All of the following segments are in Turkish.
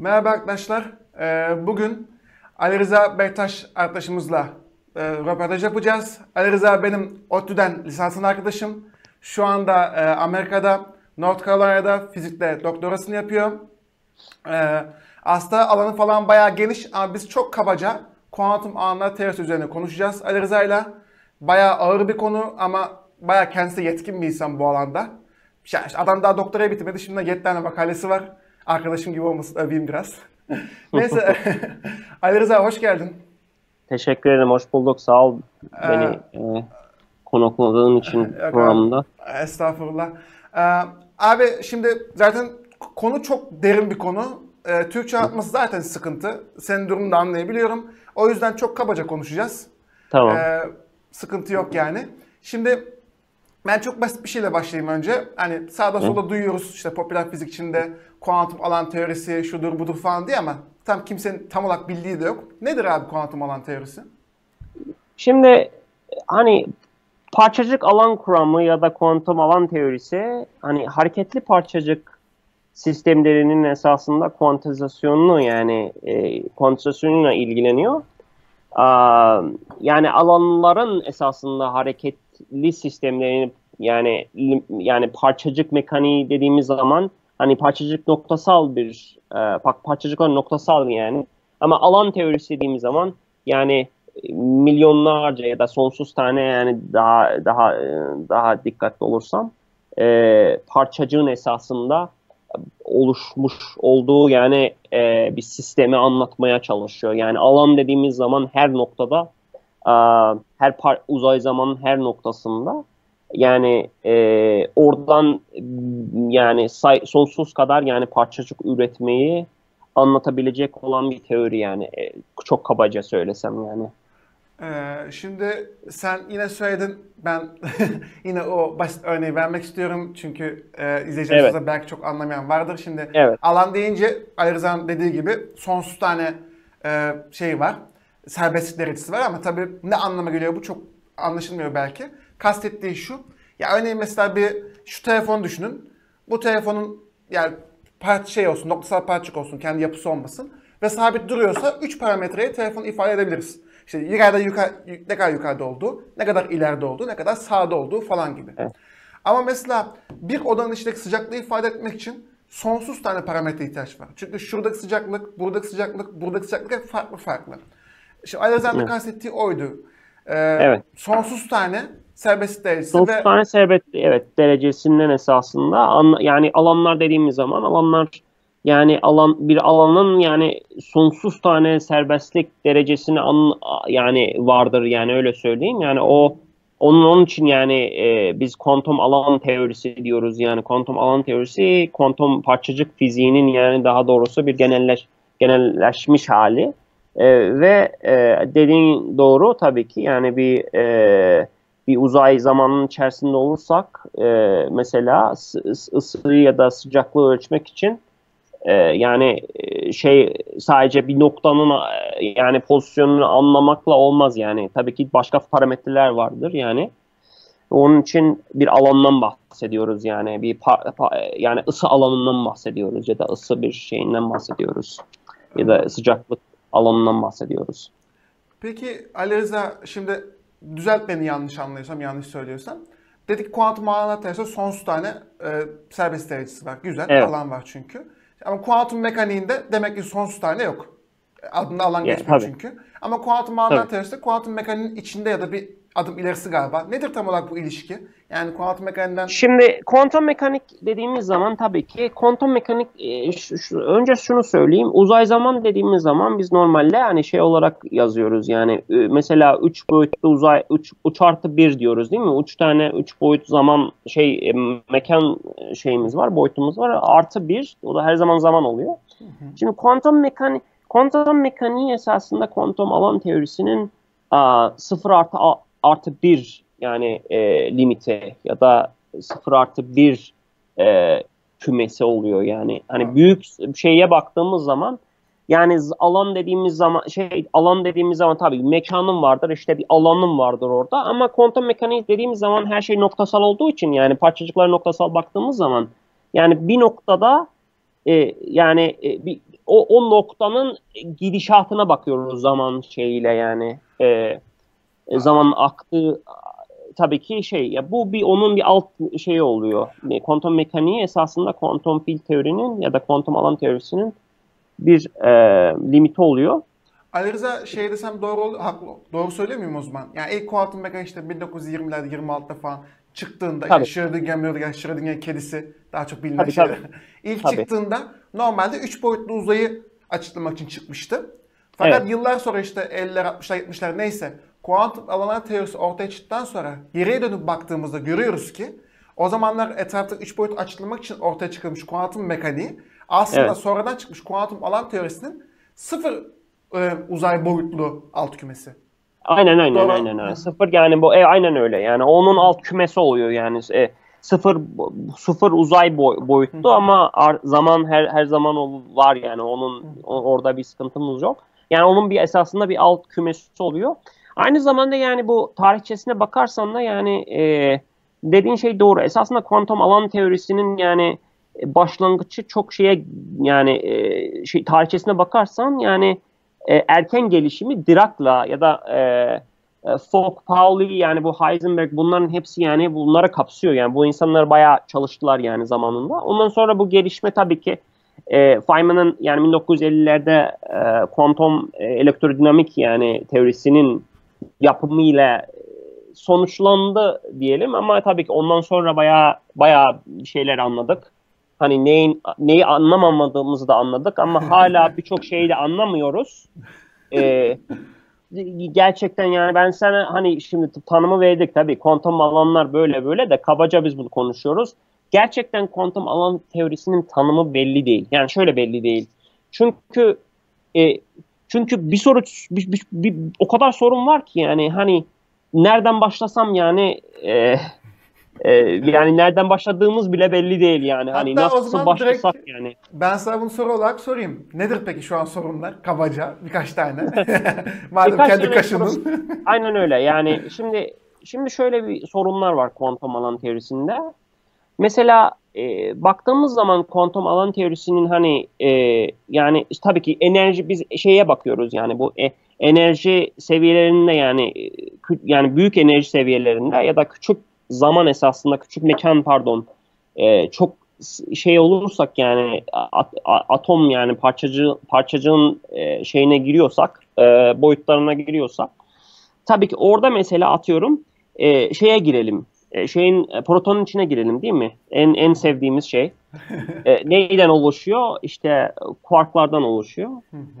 Merhaba arkadaşlar. Ee, bugün Ali Rıza Bektaş arkadaşımızla e, röportaj yapacağız. Ali Rıza benim ODTÜ'den lisansın arkadaşım. Şu anda e, Amerika'da, North Carolina'da fizikte doktorasını yapıyor. Ee, aslında alanı falan bayağı geniş ama biz çok kabaca kuantum ağlar teorisi üzerine konuşacağız Ali Rıza ile. Bayağı ağır bir konu ama bayağı kendisi yetkin bir insan bu alanda. Adam daha doktoraya bitirmedi. Şimdi 7 tane makalesi var. Arkadaşım gibi olmasın öveyim biraz. Neyse. Ali Rıza hoş geldin. Teşekkür ederim. Hoş bulduk. Sağ ol beni e, konukladığın için programda. Estağfurullah. Ee, abi şimdi zaten konu çok derin bir konu. Ee, Türkçe anlatması zaten sıkıntı. Senin durumunu da anlayabiliyorum. O yüzden çok kabaca konuşacağız. Tamam. Ee, sıkıntı yok yani. Şimdi ben çok basit bir şeyle başlayayım önce. Hani sağda solda duyuyoruz işte popüler fizik içinde kuantum alan teorisi şudur budur falan diye ama tam kimsenin tam olarak bildiği de yok. Nedir abi kuantum alan teorisi? Şimdi hani parçacık alan kuramı ya da kuantum alan teorisi hani hareketli parçacık sistemlerinin esasında kuantizasyonunu yani e, kuantizasyonuyla ilgileniyor. Aa, yani alanların esasında hareketli sistemlerini yani yani parçacık mekaniği dediğimiz zaman hani parçacık noktasal bir e, parçacıklar noktasal yani ama alan teorisi dediğimiz zaman yani milyonlarca ya da sonsuz tane yani daha daha daha dikkatli olursam e, parçacığın esasında oluşmuş olduğu yani e, bir sistemi anlatmaya çalışıyor. Yani alan dediğimiz zaman her noktada e, her par uzay zamanın her noktasında yani e, oradan yani say sonsuz kadar yani parçacık üretmeyi anlatabilecek olan bir teori yani e, çok kabaca söylesem yani. Ee, şimdi sen yine söyledin. Ben yine o basit örneği vermek istiyorum. Çünkü e, izleyicilerimizde evet. belki çok anlamayan vardır. Şimdi evet. alan deyince Ali Rıza'nın dediği gibi sonsuz tane e, şey var. Serbestlik derecesi var ama tabii ne anlama geliyor bu çok anlaşılmıyor belki. Kastettiği şu. Ya örneğin mesela bir şu telefon düşünün. Bu telefonun yani part şey olsun, noktasal parçacık olsun, kendi yapısı olmasın ve sabit duruyorsa 3 parametreye telefonu ifade edebiliriz. İşte yukarıda yukarı, ne kadar yukarıda olduğu, ne kadar ileride olduğu, ne kadar sağda olduğu falan gibi. Evet. Ama mesela bir odanın içindeki sıcaklığı ifade etmek için sonsuz tane parametre ihtiyaç var. Çünkü şuradaki sıcaklık, buradaki sıcaklık, buradaki sıcaklık hep farklı farklı. Alexander'ın evet. kastettiği oydu. Ee, evet. Sonsuz tane serbest derecesi Sonsuz ve... tane serbest evet derecesinden esasında an, yani alanlar dediğimiz zaman alanlar yani alan bir alanın yani sonsuz tane serbestlik derecesini an, yani vardır yani öyle söyleyeyim. Yani o onun onun için yani e, biz kuantum alan teorisi diyoruz. Yani kuantum alan teorisi kuantum parçacık fiziğinin yani daha doğrusu bir genelleş genelleşmiş hali. E, ve e, dediğin doğru tabii ki yani bir e, bir uzay zamanının içerisinde olursak e, mesela ısıyı ya da sıcaklığı ölçmek için e, yani e, şey sadece bir noktanın e, yani pozisyonunu anlamakla olmaz yani. Tabii ki başka parametreler vardır yani. Onun için bir alandan bahsediyoruz yani bir yani ısı alanından bahsediyoruz ya da ısı bir şeyinden bahsediyoruz ya da sıcaklık alanından bahsediyoruz. Peki Ali Rıza şimdi düzelt beni yanlış anlıyorsam yanlış söylüyorsam. Dedik kuantum alanlar tersine sonsuz tane e, serbest derecesi var. Güzel evet. alan var çünkü. Ama kuantum mekaniğinde demek ki sonsuz tane yok. Adında alan geçmiyor tabii. çünkü. Ama kuantum alanlar teorisinde kuantum mekaniğinin içinde ya da bir adım ilerisi galiba. Nedir tam olarak bu ilişki? Yani kuantum mekaniğinden... Şimdi kuantum mekanik dediğimiz zaman tabii ki kuantum mekanik e, şu, şu, önce şunu söyleyeyim. Uzay zaman dediğimiz zaman biz normalde hani şey olarak yazıyoruz yani e, mesela 3 boyutlu uzay 3 3 artı 1 diyoruz değil mi? 3 tane 3 boyut zaman şey e, mekan şeyimiz var, boyutumuz var. Artı 1 o da her zaman zaman oluyor. Hı hı. Şimdi kuantum mekanik kuantum mekaniği esasında kuantum alan teorisinin a, 0 artı artı 1 yani e, limite ya da 0 artı 1 e, kümesi oluyor yani. Hani büyük şeye baktığımız zaman yani alan dediğimiz zaman şey alan dediğimiz zaman tabii mekanın vardır işte bir alanın vardır orada ama kuantum mekaniği dediğimiz zaman her şey noktasal olduğu için yani parçacıklar noktasal baktığımız zaman yani bir noktada e, yani e, bir o, o noktanın gidişatına bakıyoruz zaman şeyiyle yani. E, zaman aktığı tabii ki şey ya bu bir onun bir alt şeyi oluyor. Kuantum mekaniği esasında kuantum fil teorinin ya da kuantum alan teorisinin bir e, limiti oluyor. Ali Rıza şey desem doğru haklı. Doğru söylüyor muyum o zaman? Yani ilk kuantum mekanik işte 1920'lerde 26'da falan çıktığında tabii. işte Schrödinger, Schrödinger, Schrödinger kedisi daha çok bilinen tabii, şeyler. Tabii. İlk tabii. çıktığında normalde 3 boyutlu uzayı açıklamak için çıkmıştı. Fakat evet. yıllar sonra işte 50'ler, 60'lar, 70'ler neyse kuantum alanlar teorisi ortaya çıktıktan sonra geriye dönüp baktığımızda görüyoruz ki o zamanlar etrafta 3 boyut açıklamak için ortaya çıkılmış kuantum mekaniği aslında evet. sonradan çıkmış kuantum alan teorisinin sıfır e, uzay boyutlu alt kümesi. Aynen aynen Doğru. aynen aynen. Sıfır yani bu e, aynen öyle. Yani onun alt kümesi oluyor yani. E, sıfır sıfır uzay boy, boyutlu Hı. ama ar, zaman her her zaman o var yani. Onun o, orada bir sıkıntımız yok. Yani onun bir esasında bir alt kümesi oluyor. Aynı zamanda yani bu tarihçesine bakarsan da yani e, dediğin şey doğru. Esasında kuantum alan teorisinin yani başlangıcı çok şeye yani e, şey tarihçesine bakarsan yani e, erken gelişimi Dirac'la ya da e, e, Fock, Pauli yani bu Heisenberg bunların hepsi yani bunlara kapsıyor. Yani bu insanlar bayağı çalıştılar yani zamanında. Ondan sonra bu gelişme tabii ki e, Feynman'ın yani 1950'lerde e, kuantum e, elektrodinamik yani teorisinin yapımıyla e, sonuçlandı diyelim ama tabii ki ondan sonra bayağı bayağı şeyler anladık hani neyin neyi anlamamadığımızı da anladık ama hala birçok şeyi de anlamıyoruz. Ee, gerçekten yani ben sana hani şimdi tanımı verdik tabii kuantum alanlar böyle böyle de kabaca biz bunu konuşuyoruz. Gerçekten kuantum alan teorisinin tanımı belli değil. Yani şöyle belli değil. Çünkü e, çünkü bir soru bir, bir, bir, o kadar sorun var ki yani hani nereden başlasam yani e, ee, yani nereden başladığımız bile belli değil yani. Hani Hatta hani nasıl başlasak yani. Ben sana bunu soru olarak sorayım. Nedir peki şu an sorunlar? Kabaca birkaç tane. Madem birkaç kendi kaşının. Aynen öyle. Yani şimdi şimdi şöyle bir sorunlar var kuantum alan teorisinde. Mesela e, baktığımız zaman kuantum alan teorisinin hani e, yani tabii ki enerji biz şeye bakıyoruz yani bu e, enerji seviyelerinde yani e, yani büyük enerji seviyelerinde ya da küçük zaman esasında küçük mekan pardon e, çok şey olursak yani at, atom yani parçacı parçacığın e, şeyine giriyorsak e, boyutlarına giriyorsak tabii ki orada mesela atıyorum e, şeye girelim e, şeyin e, protonun içine girelim değil mi? En en sevdiğimiz şey. e, neyden oluşuyor? İşte kuarklardan oluşuyor.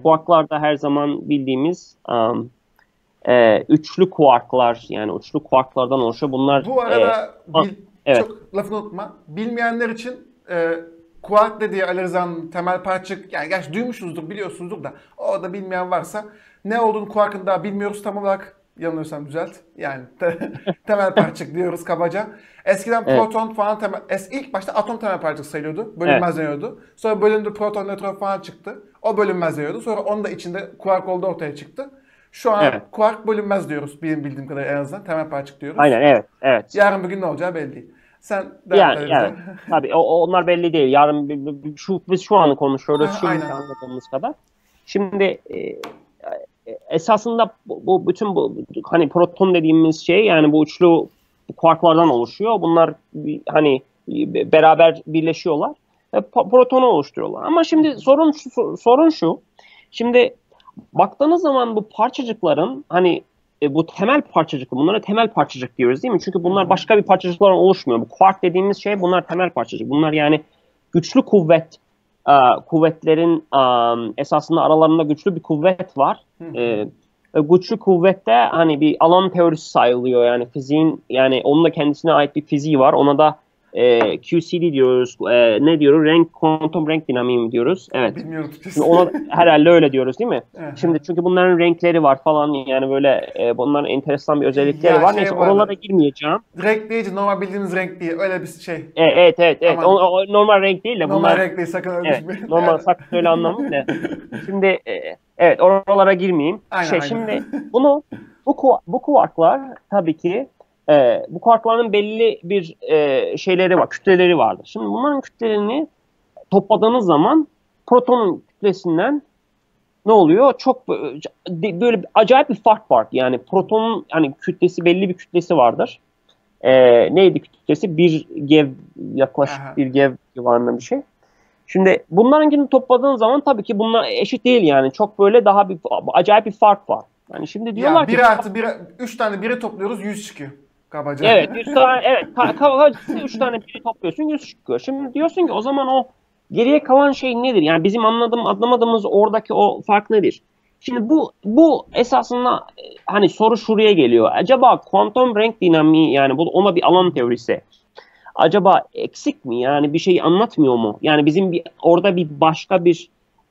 Kuarklar da her zaman bildiğimiz um, e, üçlü kuarklar yani üçlü kuarklardan oluşuyor. Bunlar Bu arada e, bil, evet. çok lafını unutma. Bilmeyenler için e, kuark dediği Ali Rıza'nın temel parçacık yani gerçi duymuşsunuzdur biliyorsunuzdur da o da bilmeyen varsa ne olduğunu kuarkın daha bilmiyoruz tam olarak yanılıyorsam düzelt. Yani te, temel parçacık diyoruz kabaca. Eskiden evet. proton falan temel, es, ilk başta atom temel parçacık sayılıyordu. Bölünmez evet. deniyordu. Sonra bölündü proton, nötron falan çıktı. O bölünmez deniyordu. Sonra onun da içinde kuark oldu ortaya çıktı. Şu an evet. kuark bölünmez diyoruz benim bildiğim kadar en azından. Temel parçacık diyoruz. Aynen evet. evet. Yarın bugün ne olacağı belli değil. Sen yani, yani tabii o, onlar belli değil. Yarın şu biz şu anı konuşuyoruz. Şimdi anladığımız kadar. Şimdi e, esasında bu, bu bütün bu hani proton dediğimiz şey yani bu üçlü kuarklardan oluşuyor. Bunlar hani beraber birleşiyorlar. protonu oluşturuyorlar. Ama şimdi sorun şu, sorun şu. Şimdi baktığınız zaman bu parçacıkların hani e, bu temel parçacık, bunlara temel parçacık diyoruz değil mi? Çünkü bunlar başka bir parçacıklardan oluşmuyor. Bu kuark dediğimiz şey bunlar temel parçacık. Bunlar yani güçlü kuvvet, e, kuvvetlerin e, esasında aralarında güçlü bir kuvvet var. E, güçlü kuvvette hani bir alan teorisi sayılıyor yani fiziğin yani onun da kendisine ait bir fiziği var. Ona da e, QCD diyoruz. E, ne diyoruz? Renk kuantum renk dinamiği diyoruz. Evet. Bilmiyorum. ona herhalde öyle diyoruz değil mi? Evet. Şimdi çünkü bunların renkleri var falan yani böyle e, bunların enteresan bir özellikleri ya var. Şey Neyse var. oralara girmeyeceğim. Renk değil normal bildiğimiz renk değil. Öyle bir şey. E, evet evet evet. O, o, normal renk değil de normal bunlar. Normal renk değil sakın öyle evet, şey. Normal sakın öyle anlamı ne? Şimdi e, evet oralara girmeyeyim. Aynen, şey aynen. şimdi bunu bu bu kuarklar tabii ki e, bu kuarkların belli bir e, şeyleri var, kütleleri vardır. Şimdi bunların kütlelerini topladığınız zaman protonun kütlesinden ne oluyor? Çok böyle acayip bir fark var. Yani protonun hani kütlesi belli bir kütlesi vardır. Ee, neydi kütlesi? Bir gev yaklaşık Aha. bir gev civarında bir şey. Şimdi bunlarınkini topladığın zaman tabii ki bunlar eşit değil yani. Çok böyle daha bir acayip bir fark var. Yani şimdi diyorlar ya, bir ki... artı bir, üç tane biri topluyoruz 100 çıkıyor. Kabaca. Evet, 100 tane, evet, kabaca 3 tane biri topluyorsun 100 çıkıyor. Şimdi diyorsun ki o zaman o geriye kalan şey nedir? Yani bizim anladığım, anlamadığımız oradaki o fark nedir? Şimdi bu bu esasında hani soru şuraya geliyor. Acaba kuantum renk dinamiği yani bu ona bir alan teorisi acaba eksik mi? Yani bir şey anlatmıyor mu? Yani bizim bir orada bir başka bir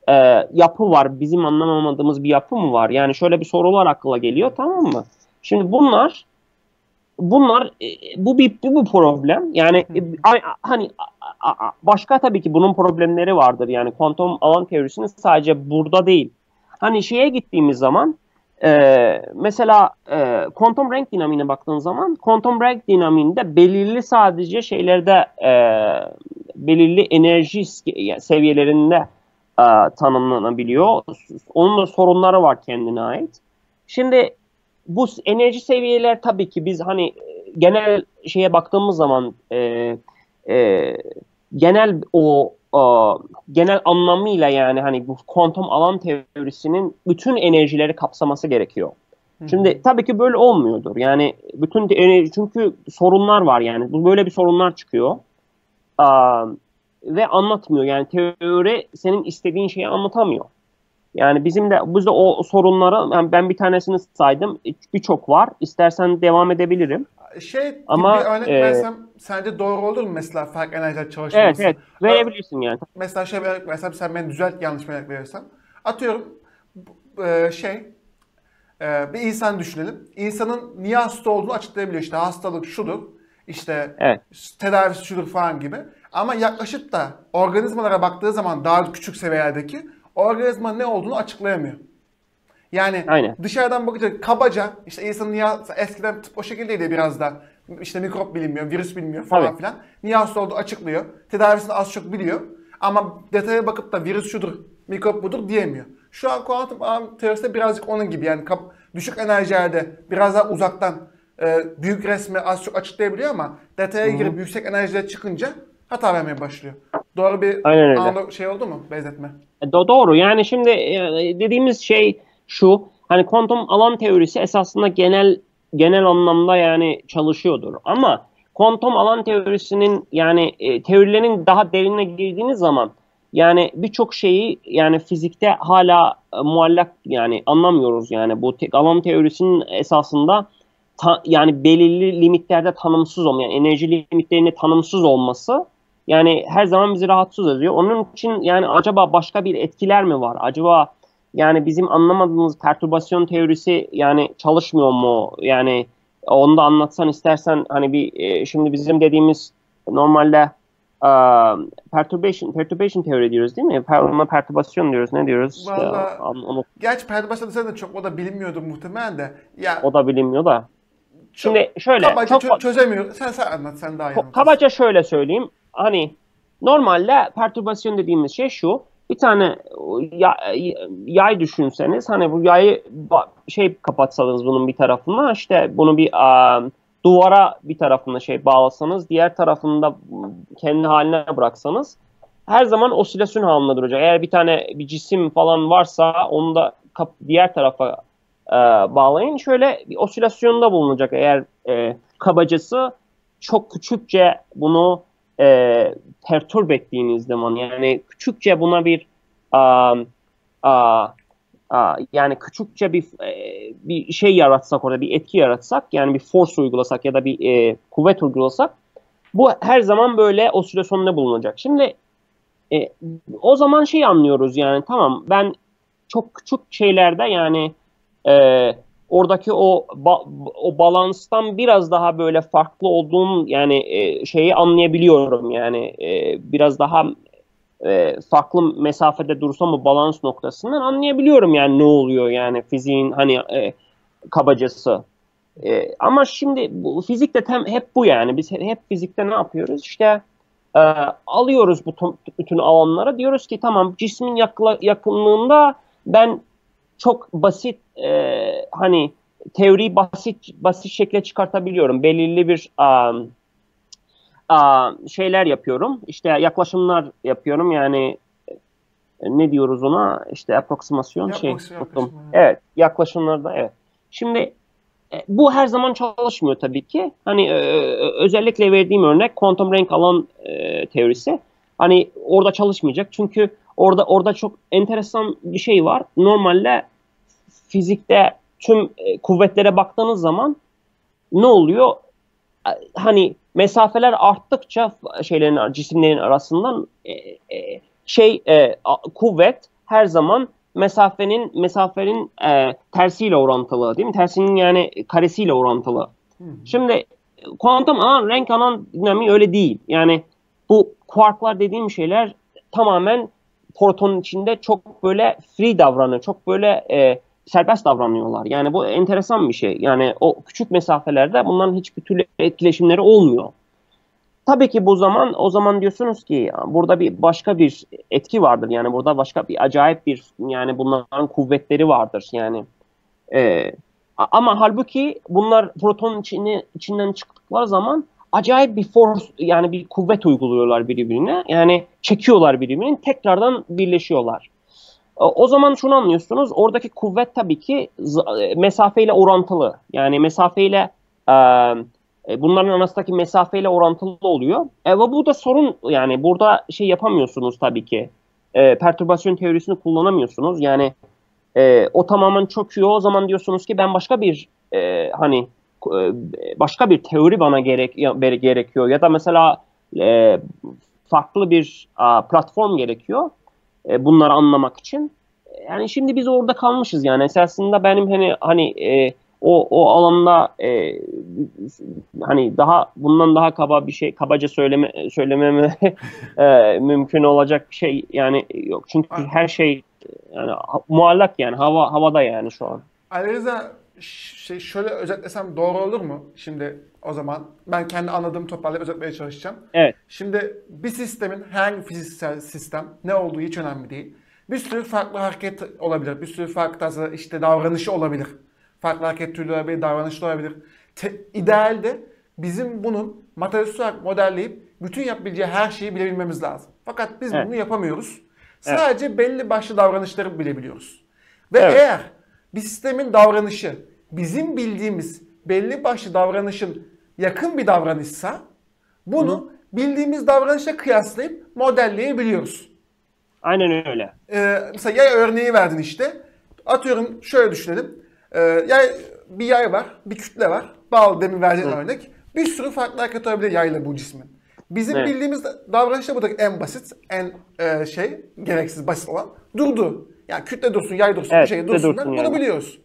e, yapı var. Bizim anlamamadığımız bir yapı mı var? Yani şöyle bir sorular akla geliyor tamam mı? Şimdi bunlar bunlar e, bu bir bu, problem. Yani e, hani başka tabii ki bunun problemleri vardır. Yani kuantum alan teorisinin sadece burada değil. Hani şeye gittiğimiz zaman ee, mesela e, kuantum renk dinamiğine baktığın zaman kuantum renk dinamiğinde belirli sadece şeylerde e, belirli enerji seviyelerinde e, tanımlanabiliyor. Onun da sorunları var kendine ait. Şimdi bu enerji seviyeler tabii ki biz hani genel şeye baktığımız zaman e, e, genel o genel anlamıyla yani hani bu kuantum alan teorisinin bütün enerjileri kapsaması gerekiyor. Hı. Şimdi tabii ki böyle olmuyordur. Yani bütün enerji çünkü sorunlar var yani. Bu böyle bir sorunlar çıkıyor. Aa, ve anlatmıyor. Yani teori senin istediğin şeyi anlatamıyor. Yani bizim de biz de o sorunları yani ben bir tanesini saydım. Birçok var. İstersen devam edebilirim. Şey Ama, bir örnek e, versem sence doğru olur mu mesela fark enerjiler çalışması? Evet evet verebilirsin yani. Mesela şey mesela sen beni düzelt yanlış bir örnek verirsen. Atıyorum e, şey e, bir insan düşünelim. İnsanın niye hasta olduğunu açıklayabiliyor. İşte hastalık şudur. İşte evet. tedavisi şudur falan gibi. Ama yaklaşık da organizmalara baktığı zaman daha küçük seviyelerdeki organizma ne olduğunu açıklayamıyor. Yani Aynen. dışarıdan bakınca kabaca işte insanın ya eskiden tıp o şekildeydi biraz da işte mikrop bilinmiyor, virüs bilmiyor falan Tabii. filan. Niye hasta olduğu açıklıyor. Tedavisini az çok biliyor. Ama detaya bakıp da virüs şudur, mikrop budur diyemiyor. Şu an kuantum ağ teorisi birazcık onun gibi yani kap, düşük enerjilerde biraz daha uzaktan e, büyük resmi az çok açıklayabiliyor ama detaya girip yüksek enerjilere çıkınca hata vermeye başlıyor. Doğru bir Aynen şey oldu mu? Benzetme? E, do- doğru. Yani şimdi e, dediğimiz şey şu hani kuantum alan teorisi esasında genel genel anlamda yani çalışıyordur. Ama kuantum alan teorisinin yani e, teorilerin daha derinine girdiğiniz zaman yani birçok şeyi yani fizikte hala e, muallak yani anlamıyoruz. Yani bu te alan teorisinin esasında ta, yani belirli limitlerde tanımsız olma yani enerji limitlerinde tanımsız olması yani her zaman bizi rahatsız ediyor. Onun için yani acaba başka bir etkiler mi var? Acaba yani bizim anlamadığımız perturbasyon teorisi yani çalışmıyor mu? Yani onu da anlatsan istersen hani bir e, şimdi bizim dediğimiz normalde uh, perturbation perturbation teori diyoruz değil mi? Per, ona perturbasyon diyoruz. Ne diyoruz? Vallahi, işte, onu... Gerçi perturbasyon sen de çok o da bilinmiyordu muhtemelen de. Ya, o da bilinmiyor da. Şimdi şöyle kabaca çok, çözemiyor. Sen sen anlat sen daha iyi. Kabaca şöyle söyleyeyim. Hani normalde perturbasyon dediğimiz şey şu bir tane yay düşünseniz hani bu yayı şey kapatsanız bunun bir tarafına işte bunu bir um, duvara bir tarafına şey bağlasanız diğer tarafında kendi haline bıraksanız her zaman osilasyon halinde duracak. Eğer bir tane bir cisim falan varsa onu da diğer tarafa e, bağlayın. Şöyle bir osilasyonda bulunacak eğer e, kabacası çok küçükçe bunu e, perturb ettiğiniz zaman yani küçükçe buna bir a, a, a, yani küçükçe bir e, bir şey yaratsak orada bir etki yaratsak yani bir force uygulasak ya da bir e, kuvvet uygulasak bu her zaman böyle osilasyonda bulunacak. Şimdi e, o zaman şey anlıyoruz yani tamam ben çok küçük şeylerde yani e, oradaki o ba, o balanstan biraz daha böyle farklı olduğum yani e, şeyi anlayabiliyorum yani e, biraz daha e, farklı mesafede dursam o balans noktasından anlayabiliyorum yani ne oluyor yani fiziğin hani e, kabacası. E, ama şimdi bu fizikte tem, hep bu yani biz hep fizikte ne yapıyoruz işte e, alıyoruz bu bütün alanlara. Diyoruz ki tamam cismin yakla, yakınlığında ben çok basit e, hani teoriyi basit basit şekilde çıkartabiliyorum. Belirli bir um, uh, şeyler yapıyorum. İşte yaklaşımlar yapıyorum. Yani ne diyoruz ona? İşte aproksimasyon şey. Yaklaşım, evet, yaklaşımlarda evet. Şimdi e, bu her zaman çalışmıyor tabii ki. Hani e, özellikle verdiğim örnek kuantum renk alan e, teorisi. Hani orada çalışmayacak. Çünkü orada orada çok enteresan bir şey var. Normalde fizikte tüm e, kuvvetlere baktığınız zaman ne oluyor? Hani mesafeler arttıkça şeylerin cisimlerin arasından e, e, şey e, kuvvet her zaman mesafenin mesafenin e, tersiyle orantılı değil mi? Tersinin yani karesiyle orantılı. Hmm. Şimdi kuantum alan renk alan dinamiği öyle değil. Yani bu kuarklar dediğim şeyler tamamen protonun içinde çok böyle free davranıyor. Çok böyle e, serbest davranıyorlar. Yani bu enteresan bir şey. Yani o küçük mesafelerde bunların hiçbir türlü etkileşimleri olmuyor. Tabii ki bu zaman o zaman diyorsunuz ki burada bir başka bir etki vardır. Yani burada başka bir acayip bir yani bunların kuvvetleri vardır. Yani e, ama halbuki bunlar protonun içine, içinden çıktıkları zaman acayip bir force yani bir kuvvet uyguluyorlar birbirine. Yani çekiyorlar birbirini tekrardan birleşiyorlar. O zaman şunu anlıyorsunuz oradaki kuvvet tabii ki mesafeyle orantılı. Yani mesafeyle e, e, bunların arasındaki mesafeyle orantılı oluyor. E, ve bu da sorun yani burada şey yapamıyorsunuz tabii ki. E, pertürbasyon teorisini kullanamıyorsunuz. Yani e, o tamamen çöküyor. O zaman diyorsunuz ki ben başka bir e, hani e, başka bir teori bana gerek gerekiyor ya da mesela e, farklı bir a, platform gerekiyor e, bunları anlamak için. Yani şimdi biz orada kalmışız yani esasında benim hani hani e, o o alanda e, hani daha bundan daha kaba bir şey kabaca söyleme söylememe e, mümkün olacak bir şey yani yok çünkü her şey yani muallak yani hava havada yani şu an. Ali Rıza şey şöyle özetlesem doğru olur mu? Şimdi o zaman ben kendi anladığım toparlayıp özetmeye çalışacağım. Evet. Şimdi bir sistemin hangi fiziksel sistem ne olduğu hiç önemli değil. Bir sürü farklı hareket olabilir. Bir sürü farklı işte davranışı olabilir. Farklı hareket türleri olabilir, davranışlar olabilir. Te, idealde bizim bunun materyalist olarak modelleyip bütün yapabileceği her şeyi bilebilmemiz lazım. Fakat biz evet. bunu yapamıyoruz. Sadece evet. belli başlı davranışları bilebiliyoruz. Ve evet. eğer bir sistemin davranışı bizim bildiğimiz belli başlı davranışın yakın bir davranışsa bunu Hı. bildiğimiz davranışa kıyaslayıp modelleyebiliyoruz. Aynen öyle. Ee, mesela yay örneği verdin işte. Atıyorum şöyle düşünelim. Ee, yay, bir yay var, bir kütle var. Bağlı demin verdiğin örnek. Bir sürü farklı hareket olabilir yayla bu cismin. Bizim evet. bildiğimiz davranışta buradaki en basit, en e, şey, gereksiz basit olan durdu. Yani kütle dursun, yay dursun, evet, bir şey dursun. dursun yani. Bunu biliyoruz.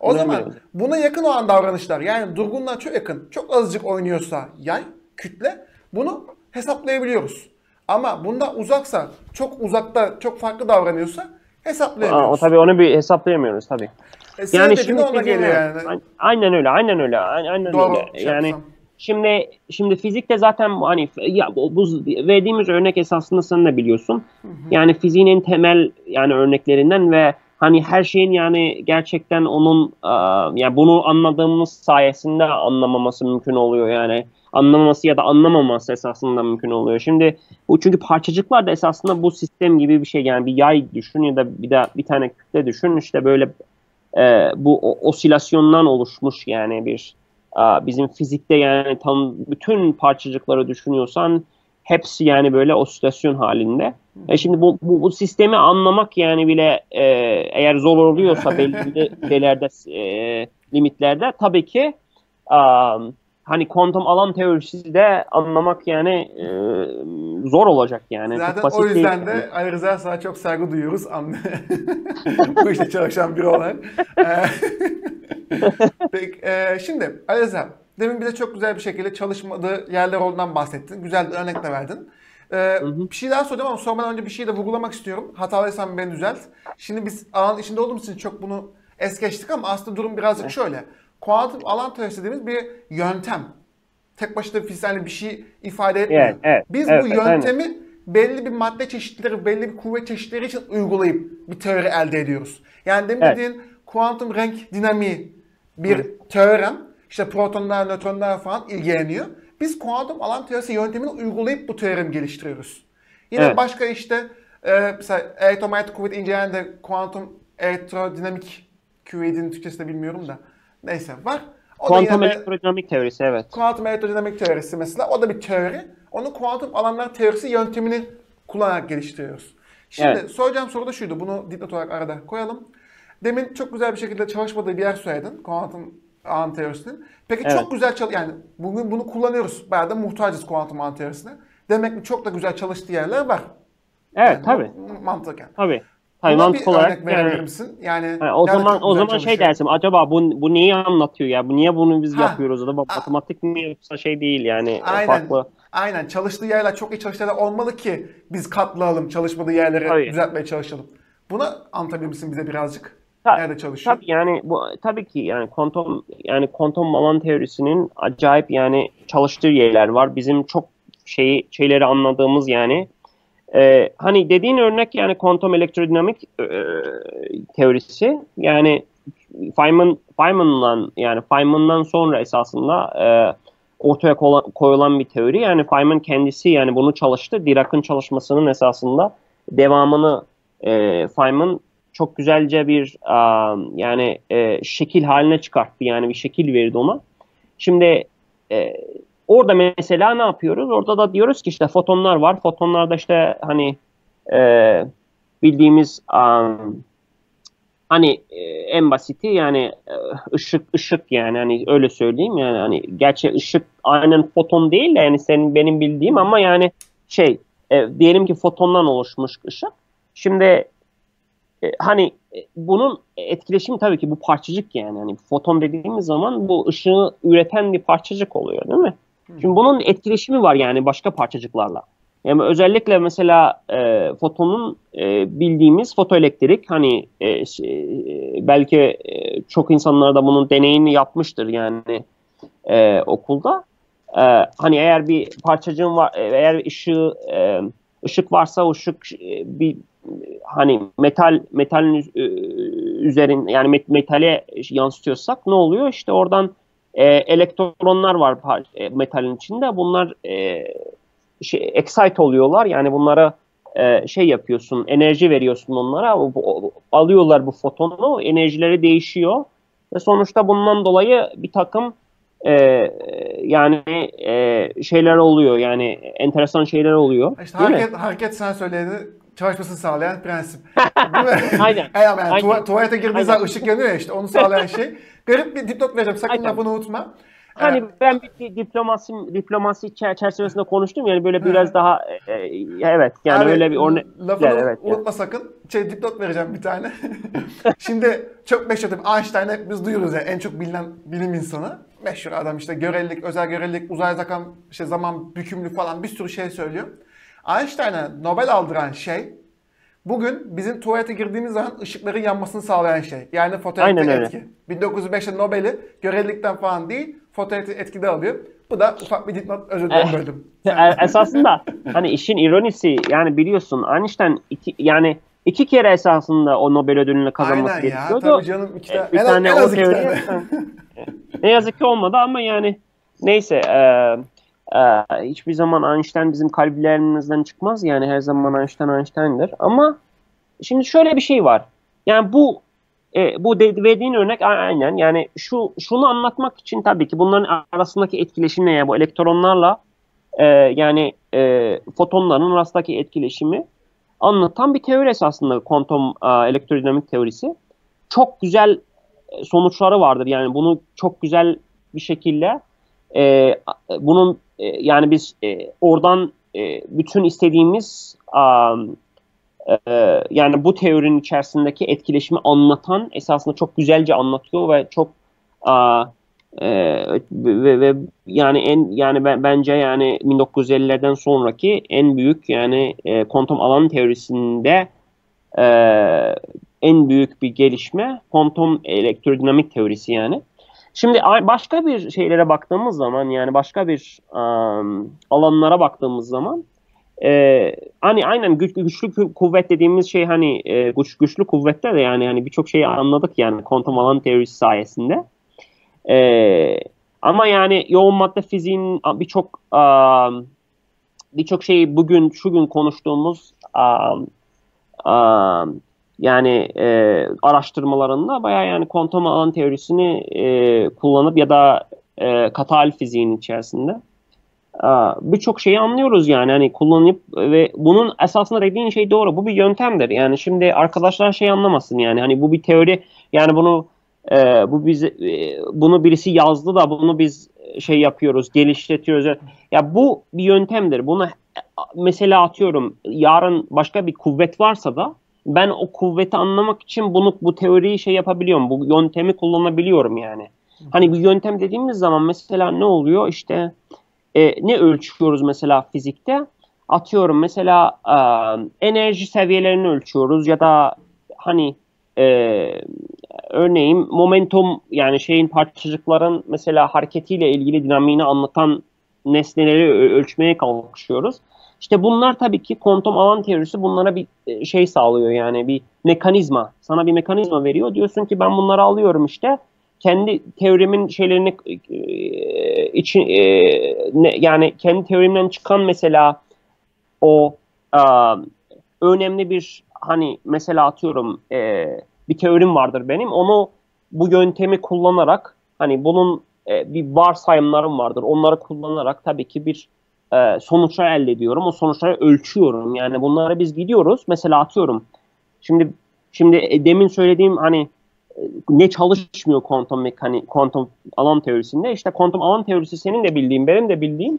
O bunu zaman biliyoruz. buna yakın olan davranışlar yani durgunluğa çok yakın, çok azıcık oynuyorsa yay, kütle bunu hesaplayabiliyoruz. Ama bunda uzaksa, çok uzakta, çok farklı davranıyorsa hesaplayamıyoruz. Aa, o tabii onu bir hesaplayamıyoruz tabii. E, yani şimdi geliyor yani. Aynen öyle, aynen öyle, aynen Doğru, öyle. Şey yani yapsam. Şimdi şimdi fizikte zaten hani ya bu verdiğimiz örnek esasında sen de biliyorsun. Hı hı. Yani fiziğin en temel yani örneklerinden ve hani her şeyin yani gerçekten onun yani bunu anladığımız sayesinde anlamaması mümkün oluyor yani anlamaması ya da anlamaması esasında mümkün oluyor. Şimdi bu çünkü parçacıklar da esasında bu sistem gibi bir şey yani bir yay düşün ya da bir de bir tane kütle düşün işte böyle e, bu osilasyondan oluşmuş yani bir bizim fizikte yani tam bütün parçacıkları düşünüyorsan hepsi yani böyle osilasyon halinde. E şimdi bu, bu, bu sistemi anlamak yani bile e, eğer zor oluyorsa belli şeylerde e, limitlerde tabii ki um, hani kuantum alan teorisi de anlamak yani e, zor olacak yani. Zaten o yüzden de yani. Ali Rıza sana çok saygı duyuyoruz. Bu işte çalışan biri olarak. E, peki, e, şimdi Ali Rıza, demin bize çok güzel bir şekilde çalışmadığı yerler olduğundan bahsettin. Güzel bir örnek de verdin. Ee, hı hı. Bir şey daha soracağım ama sormadan önce bir şey de vurgulamak istiyorum. Hatalıysam beni düzelt. Şimdi biz alan içinde olduğumuz için çok bunu es geçtik ama aslında durum birazcık şöyle kuantum alan teorisi dediğimiz bir yöntem. tek başına fiziksel bir şey ifade etmiyor. Evet, evet, Biz evet, bu yöntemi aynen. belli bir madde çeşitleri, belli bir kuvvet çeşitleri için uygulayıp bir teori elde ediyoruz. Yani demin Evet. dediğin kuantum renk dinamiği bir teorem. İşte protonlar, nötronlar falan ilgileniyor. Biz kuantum alan teorisi yöntemini uygulayıp bu teoremi geliştiriyoruz. Yine Evet. başka işte e, mesela elektromanyetik kuvvet inceleyen de kuantum elektrodinamik kuvvetin Türkçesini bilmiyorum da. Neyse var. O Kuantum elektrodinamik teorisi evet. Kuantum elektrodinamik teorisi mesela o da bir teori. Onu kuantum alanlar teorisi yöntemini kullanarak geliştiriyoruz. Şimdi Evet. soracağım soru da şuydu. Bunu dipnot olarak arada koyalım. Demin çok güzel bir şekilde çalışmadığı bir yer söyledin. Kuantum alan teorisinin. Peki Evet. çok güzel çal yani bugün bunu kullanıyoruz. Bayağı da muhtacız kuantum alan teorisine. Demek ki çok da güzel çalıştığı yerler var. Evet Yani tabii. Mantıken. Tabii. Tabii Buna mantık bir olarak örnek verebilir yani, misin? Yani Ha, o zaman o zaman şey dersin acaba bu bu neyi anlatıyor ya? Bu niye bunu biz Ha, yapıyoruz? Acaba matematik mi yoksa şey değil yani e, Aynen. farklı. Aynen. Çalıştığı yerler çok iyi çalıştığı yerler olmalı ki biz katlayalım, çalışmadığı yerleri Tabii. düzeltmeye çalışalım. Buna anlatabilir misin bize birazcık? Ta- Nerede çalışıyor? Tabii yani bu tabii ki yani kuantum yani kuantum alan teorisinin acayip yani çalıştığı yerler var. Bizim çok şeyi şeyleri anladığımız yani Ee, hani dediğin örnek yani kuantum elektrodinamik e, teorisi yani Feynman Feynman'dan yani Feynman'dan sonra esasında e, ortaya koyulan bir teori. Yani Feynman kendisi yani bunu çalıştı. Dirac'ın çalışmasının esasında devamını e, Feynman çok güzelce bir a, yani e, şekil haline çıkarttı. Yani bir şekil verdi ona. Şimdi e, orada mesela ne yapıyoruz? Orada da diyoruz ki işte fotonlar var. Fotonlarda işte hani e, bildiğimiz um, hani e, en basiti yani e, ışık ışık yani hani öyle söyleyeyim yani hani gerçi ışık aynen foton değil de yani senin benim bildiğim ama yani şey e, diyelim ki fotondan oluşmuş ışık. Şimdi e, hani e, bunun etkileşimi tabii ki bu parçacık yani hani foton dediğimiz zaman bu ışığı üreten bir parçacık oluyor değil mi? Şimdi bunun etkileşimi var yani başka parçacıklarla. Yani özellikle mesela e, fotonun e, bildiğimiz fotoelektrik hani e, şey, e, belki e, çok insanlar da bunun deneyini yapmıştır yani e, okulda. E, hani eğer bir parçacığın var, e, eğer ışığı e, ışık varsa ışık e, bir hani metal metalin e, üzerin yani met, metale yansıtıyorsak ne oluyor? İşte oradan e, elektronlar var e, metalin içinde. Bunlar e, şey, excite oluyorlar. Yani bunlara e, şey yapıyorsun, enerji veriyorsun onlara. O- o- alıyorlar bu fotonu, enerjileri değişiyor. Ve sonuçta bundan dolayı bir takım e, yani e, şeyler oluyor. Yani enteresan şeyler oluyor. İşte değil mi? hareket, hareket sen söyledi. Çalışmasını sağlayan prensip. Aynen. Ama yani Aynen. tuva- tuvalete girdiği Aynen. zaman ışık yanıyor ya işte onu sağlayan şey. Garip bir dipnot vereceğim sakın Aynen. lafını unutma. Hani Ee, ben bir diplomasi diplomasi çer- çerçevesinde konuştum yani böyle biraz daha e, e, evet yani Abi, öyle bir örnek Lafını evet, yani. unutma sakın. Şey dipnot vereceğim bir tane. Şimdi çok meşhur tabii Einstein'ı hep biz duyuyoruz ya en çok bilinen bilim insanı. Meşhur adam işte görelilik, özel görelilik, uzay zaman, işte zaman bükümlü falan bir sürü şey söylüyor. Einstein'a Nobel aldıran şey bugün bizim tuvalete girdiğimiz zaman ışıkların yanmasını sağlayan şey. Yani fotoelektrik Aynen etki. 1905'te Nobel'i görelilikten falan değil fotoelektrik etkide alıyor. Bu da ufak bir dipnot özür dilerim Eh. böldüm. E- esasında hani işin ironisi yani biliyorsun Einstein iki, yani iki kere esasında o Nobel ödülünü kazanması Aynen ya gerekiyordu. tabii canım iki E, tane, bir en, tane en o az iki teori. ne yazık ki olmadı ama yani neyse e, e, hiçbir zaman Einstein bizim kalplerimizden çıkmaz. Yani her zaman Einstein Einstein'dır. Ama şimdi şöyle bir şey var. Yani bu e, bu de- verdiğin örnek aynen. Yani şu şunu anlatmak için tabii ki bunların arasındaki etkileşim ne? Ya bu elektronlarla e, yani e, fotonların arasındaki etkileşimi anlatan bir teori esasında kuantum e, elektrodinamik teorisi. Çok güzel e, sonuçları vardır. Yani bunu çok güzel bir şekilde e, bunun e, yani biz e, oradan e, bütün istediğimiz e, yani bu teorinin içerisindeki etkileşimi anlatan esasında çok güzelce anlatıyor ve çok e, ve, ve yani en yani ben, bence yani 1950'lerden sonraki en büyük yani e, kuantum alan teorisinde e, en büyük bir gelişme kuantum elektrodinamik teorisi yani. Şimdi başka bir şeylere baktığımız zaman yani başka bir um, alanlara baktığımız zaman e, hani aynen güç, güçlü kuvvet dediğimiz şey hani e, güç, güçlü kuvvette de yani hani birçok şeyi anladık yani kuantum alan teorisi sayesinde. E, ama yani yoğun madde fiziğin birçok um, birçok şeyi bugün şu gün konuştuğumuz um, um, yani e, araştırmalarında bayağı yani kuantum alan teorisini e, kullanıp ya da e, katal fiziğin içerisinde e, birçok şeyi anlıyoruz yani hani kullanıp ve bunun esasında dediğin şey doğru. Bu bir yöntemdir. Yani şimdi arkadaşlar şey anlamasın yani hani bu bir teori yani bunu e, bu biz e, bunu birisi yazdı da bunu biz şey yapıyoruz, geliştiriyoruz. Ya bu bir yöntemdir. Bunu mesela atıyorum yarın başka bir kuvvet varsa da ben o kuvveti anlamak için bunu bu teoriyi şey yapabiliyorum. Bu yöntemi kullanabiliyorum yani. Hani bir yöntem dediğimiz zaman mesela ne oluyor? İşte e, ne ölçüyoruz mesela fizikte? Atıyorum mesela e, enerji seviyelerini ölçüyoruz ya da hani e, örneğin momentum yani şeyin parçacıkların mesela hareketiyle ilgili dinamiğini anlatan nesneleri ölçmeye kalkışıyoruz. İşte bunlar tabii ki kuantum alan teorisi bunlara bir e, şey sağlıyor yani bir mekanizma. Sana bir mekanizma veriyor. Diyorsun ki ben bunları alıyorum işte. Kendi teorimin şeylerini e, için e, yani kendi teorimden çıkan mesela o önemli bir hani mesela atıyorum bir teorim vardır benim. Onu bu yöntemi kullanarak hani bunun bir varsayımlarım vardır. Onları kullanarak tabii ki bir e, sonuçlar elde ediyorum. O sonuçları ölçüyorum. Yani bunlara biz gidiyoruz. Mesela atıyorum. Şimdi şimdi e, demin söylediğim hani e, ne çalışmıyor kuantum mekanik kuantum alan teorisinde? İşte kuantum alan teorisi senin de bildiğin, benim de bildiğim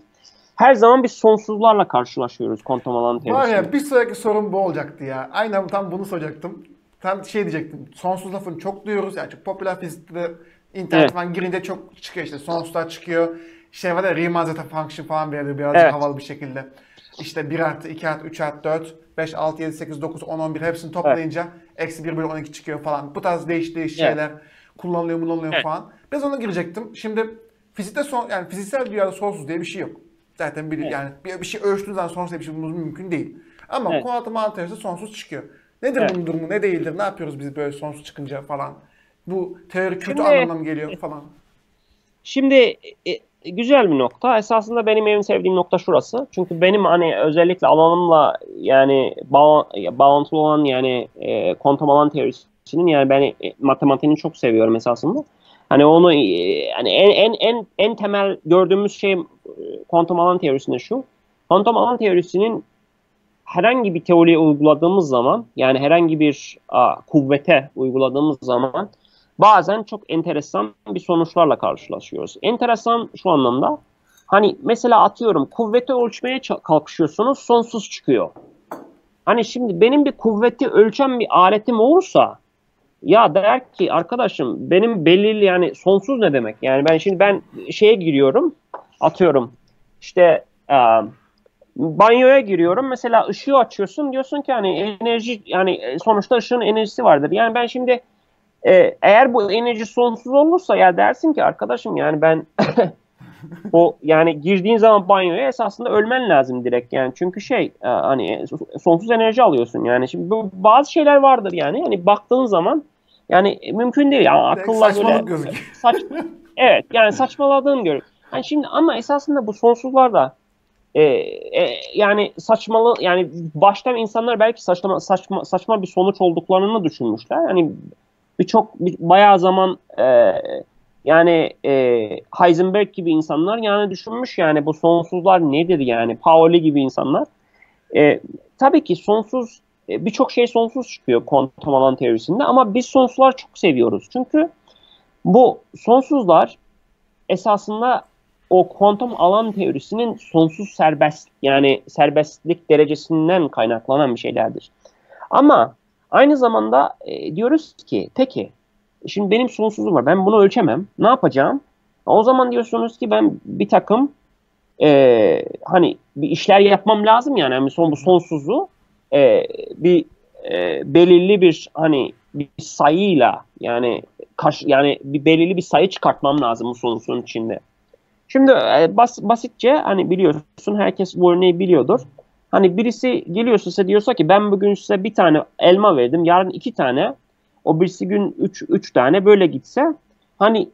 her zaman biz sonsuzlarla karşılaşıyoruz kuantum alan teorisinde. Var ya bir sonraki sorun bu olacaktı ya. Aynen tam bunu soracaktım. Sen şey diyecektin. Sonsuz lafını çok duyuyoruz. Yani çok popüler fizikte internetten evet. girince çok çıkıyor işte. Sonsuzlar çıkıyor şey var ya Riemann function falan veriyor birazcık evet. havalı bir şekilde. İşte 1 artı 2 artı 3 artı 4 5, 6, 7, 8, 9, 10, 11 hepsini toplayınca eksi evet. 1 bölü 12 çıkıyor falan. Bu tarz değişik değişik evet. şeyler kullanılıyor kullanılıyor evet. falan. Biraz ona girecektim. Şimdi fizikte son yani fiziksel dünyada sonsuz diye bir şey yok. Zaten bir evet. yani bir, bir şey ölçtüğün zaman sonsuz diye bir şey bulmamız mümkün değil. Ama evet. kuantum antenisi sonsuz çıkıyor. Nedir evet. bunun durumu? Ne değildir? Ne yapıyoruz biz böyle sonsuz çıkınca falan? Bu teori kötü Şimdi, anlamına mı geliyor falan? Şimdi e, güzel bir nokta. Esasında benim en sevdiğim nokta şurası. Çünkü benim hani özellikle alanımla yani bağ, bağlantılı olan yani e, kuantum alan teorisinin yani ben e, matematiğini çok seviyorum esasında. Hani onu e, hani en en en en temel gördüğümüz şey e, kuantum alan teorisinde şu. Kuantum alan teorisinin herhangi bir teoriye uyguladığımız zaman yani herhangi bir a, kuvvete uyguladığımız zaman bazen çok enteresan bir sonuçlarla karşılaşıyoruz. Enteresan şu anlamda hani mesela atıyorum kuvveti ölçmeye kalkışıyorsunuz sonsuz çıkıyor. Hani şimdi benim bir kuvveti ölçen bir aletim olursa ya der ki arkadaşım benim belirli yani sonsuz ne demek? Yani ben şimdi ben şeye giriyorum atıyorum işte e, banyoya giriyorum mesela ışığı açıyorsun diyorsun ki hani enerji yani sonuçta ışığın enerjisi vardır. Yani ben şimdi e, eğer bu enerji sonsuz olursa ya dersin ki arkadaşım yani ben o yani girdiğin zaman banyoya esasında ölmen lazım direkt. Yani çünkü şey e, hani sonsuz enerji alıyorsun. Yani şimdi bu, bazı şeyler vardır yani. Hani baktığın zaman yani mümkün değil. Yani akılla böyle saç, evet yani saçmaladığın görür. Yani şimdi ama esasında bu sonsuzlarda e, e, yani saçmalı yani baştan insanlar belki saçma saçma saçma bir sonuç olduklarını düşünmüşler. Yani birçok bir, bayağı zaman e, yani e, Heisenberg gibi insanlar yani düşünmüş yani bu sonsuzlar nedir yani Pauli gibi insanlar. E, tabii ki sonsuz e, birçok şey sonsuz çıkıyor kuantum alan teorisinde ama biz sonsuzlar çok seviyoruz. Çünkü bu sonsuzlar esasında o kuantum alan teorisinin sonsuz serbest yani serbestlik derecesinden kaynaklanan bir şeylerdir. Ama Aynı zamanda e, diyoruz ki peki şimdi benim sonsuzluğum var ben bunu ölçemem ne yapacağım? O zaman diyorsunuz ki ben bir takım e, hani bir işler yapmam lazım yani, yani son bu sonsuzluğu e, bir e, belirli bir hani bir sayıyla yani karşı, yani bir belirli bir sayı çıkartmam lazım bu sonucun içinde. Şimdi e, bas, basitçe hani biliyorsun herkes bu örneği biliyordur. Hani birisi geliyorsa size diyorsa ki ben bugün size bir tane elma verdim yarın iki tane. O birisi gün üç, üç tane böyle gitse. Hani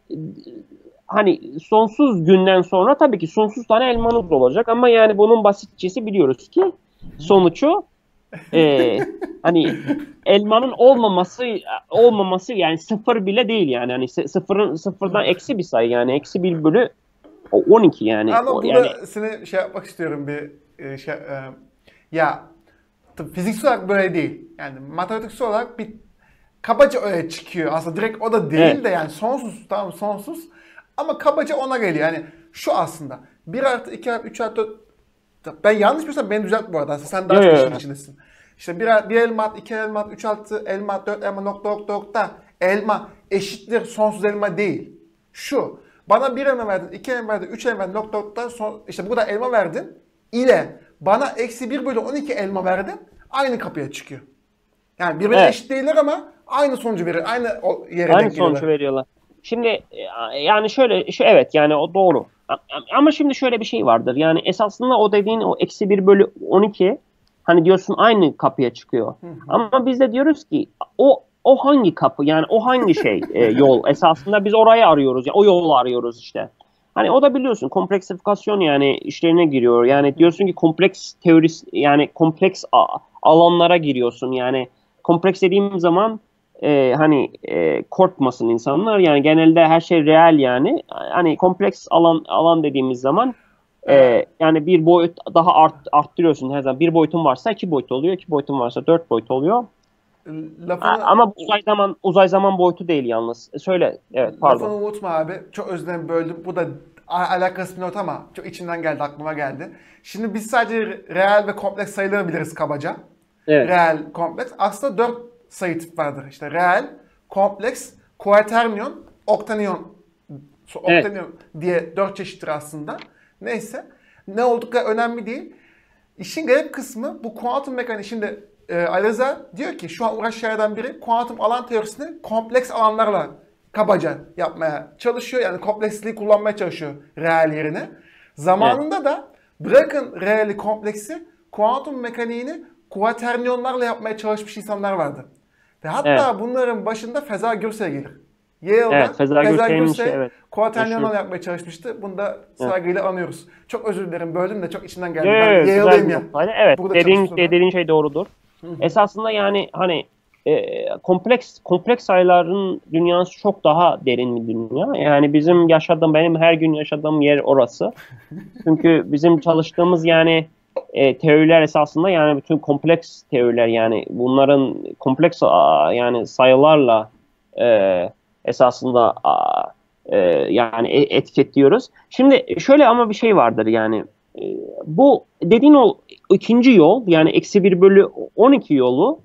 hani sonsuz günden sonra tabii ki sonsuz tane elmanız olacak ama yani bunun basitçesi biliyoruz ki sonucu e, hani elmanın olmaması olmaması yani sıfır bile değil yani. Hani sıfırın sıfırdan eksi bir sayı yani eksi bir bölü 12 yani. Ama burada yani... seni şey yapmak istiyorum bir e, şey ya fiziksel olarak böyle değil. Yani matematiksel olarak bir kabaca öyle çıkıyor. Aslında direkt o da değil evet. de yani sonsuz tamam sonsuz ama kabaca ona geliyor. Yani şu aslında 1 artı 2 artı 3 artı 4 ben yanlış biliyorsam beni düzelt bu arada. Sen daha çok işin içindesin. İşte bir, bir elma at, iki elma at, üç altı elma at, dört elma nokta nokta nokta elma eşittir sonsuz elma değil. Şu bana bir elma verdin, iki elma verdin, üç elma verdin, nokta nokta son, işte burada elma verdin ile bana eksi bir bölü on iki elma verdin aynı kapıya çıkıyor. Yani birbirine evet. eşit değiller ama aynı sonucu veriyor. Aynı yere Aynı sonucu veriyorlar. Şimdi e, yani şöyle şu evet yani o doğru. Ama şimdi şöyle bir şey vardır. Yani esasında o dediğin o eksi 1 bölü 12 hani diyorsun aynı kapıya çıkıyor. Hı hı. Ama biz de diyoruz ki o o hangi kapı yani o hangi şey e, yol esasında biz orayı arıyoruz ya o yolu arıyoruz işte. Hani o da biliyorsun kompleksifikasyon yani işlerine giriyor. Yani diyorsun ki kompleks teorisi yani kompleks alanlara giriyorsun. Yani kompleks dediğim zaman e, hani e, korkmasın insanlar. Yani genelde her şey real yani. Hani kompleks alan alan dediğimiz zaman e, yani bir boyut daha art, arttırıyorsun her zaman. Bir boyutun varsa iki boyut oluyor. iki boyutun varsa dört boyut oluyor. Lafını, Ama uzay zaman uzay zaman boyutu değil yalnız. E, söyle. Evet pardon. Lafını unutma abi. Çok özlem böldüm. Bu da alakası bir not ama çok içinden geldi aklıma geldi. Şimdi biz sadece reel ve kompleks sayıları biliriz kabaca. Evet. Reel, kompleks. Aslında dört sayı tip vardır. İşte reel, kompleks, kuaternion, oktanyon, oktanyon evet. diye dört çeşittir aslında. Neyse. Ne oldukları önemli değil. İşin garip kısmı bu kuantum mekaniği. Şimdi e, Aliza diyor ki şu an uğraşlardan biri kuantum alan teorisini kompleks alanlarla kabaca yapmaya çalışıyor. Yani kompleksliği kullanmaya çalışıyor reel yerine. Zamanında evet. da bırakın reali kompleksi kuantum mekaniğini kuaterniyonlarla yapmaya çalışmış insanlar vardı. Ve hatta evet. bunların başında Feza Gürsel gelir. Yale'da evet, Feza, Feza Gürsel evet. kuaterniyonlarla yapmaya çalışmıştı. Bunu da saygıyla evet. anıyoruz. Çok özür dilerim böldüm de çok içinden geldi. Evet, ben Yale'dayım ya. Evet, dediğin, dediğin şey doğrudur. Esasında yani hani e, kompleks kompleks sayıların dünyası çok daha derin bir dünya. Yani bizim yaşadığım, benim her gün yaşadığım yer orası. Çünkü bizim çalıştığımız yani e, teoriler esasında yani bütün kompleks teoriler yani bunların kompleks a, yani sayılarla e, esasında a, e, yani e, etiketliyoruz. Şimdi şöyle ama bir şey vardır yani bu dediğin o ikinci yol yani eksi 1 bölü 12 yolu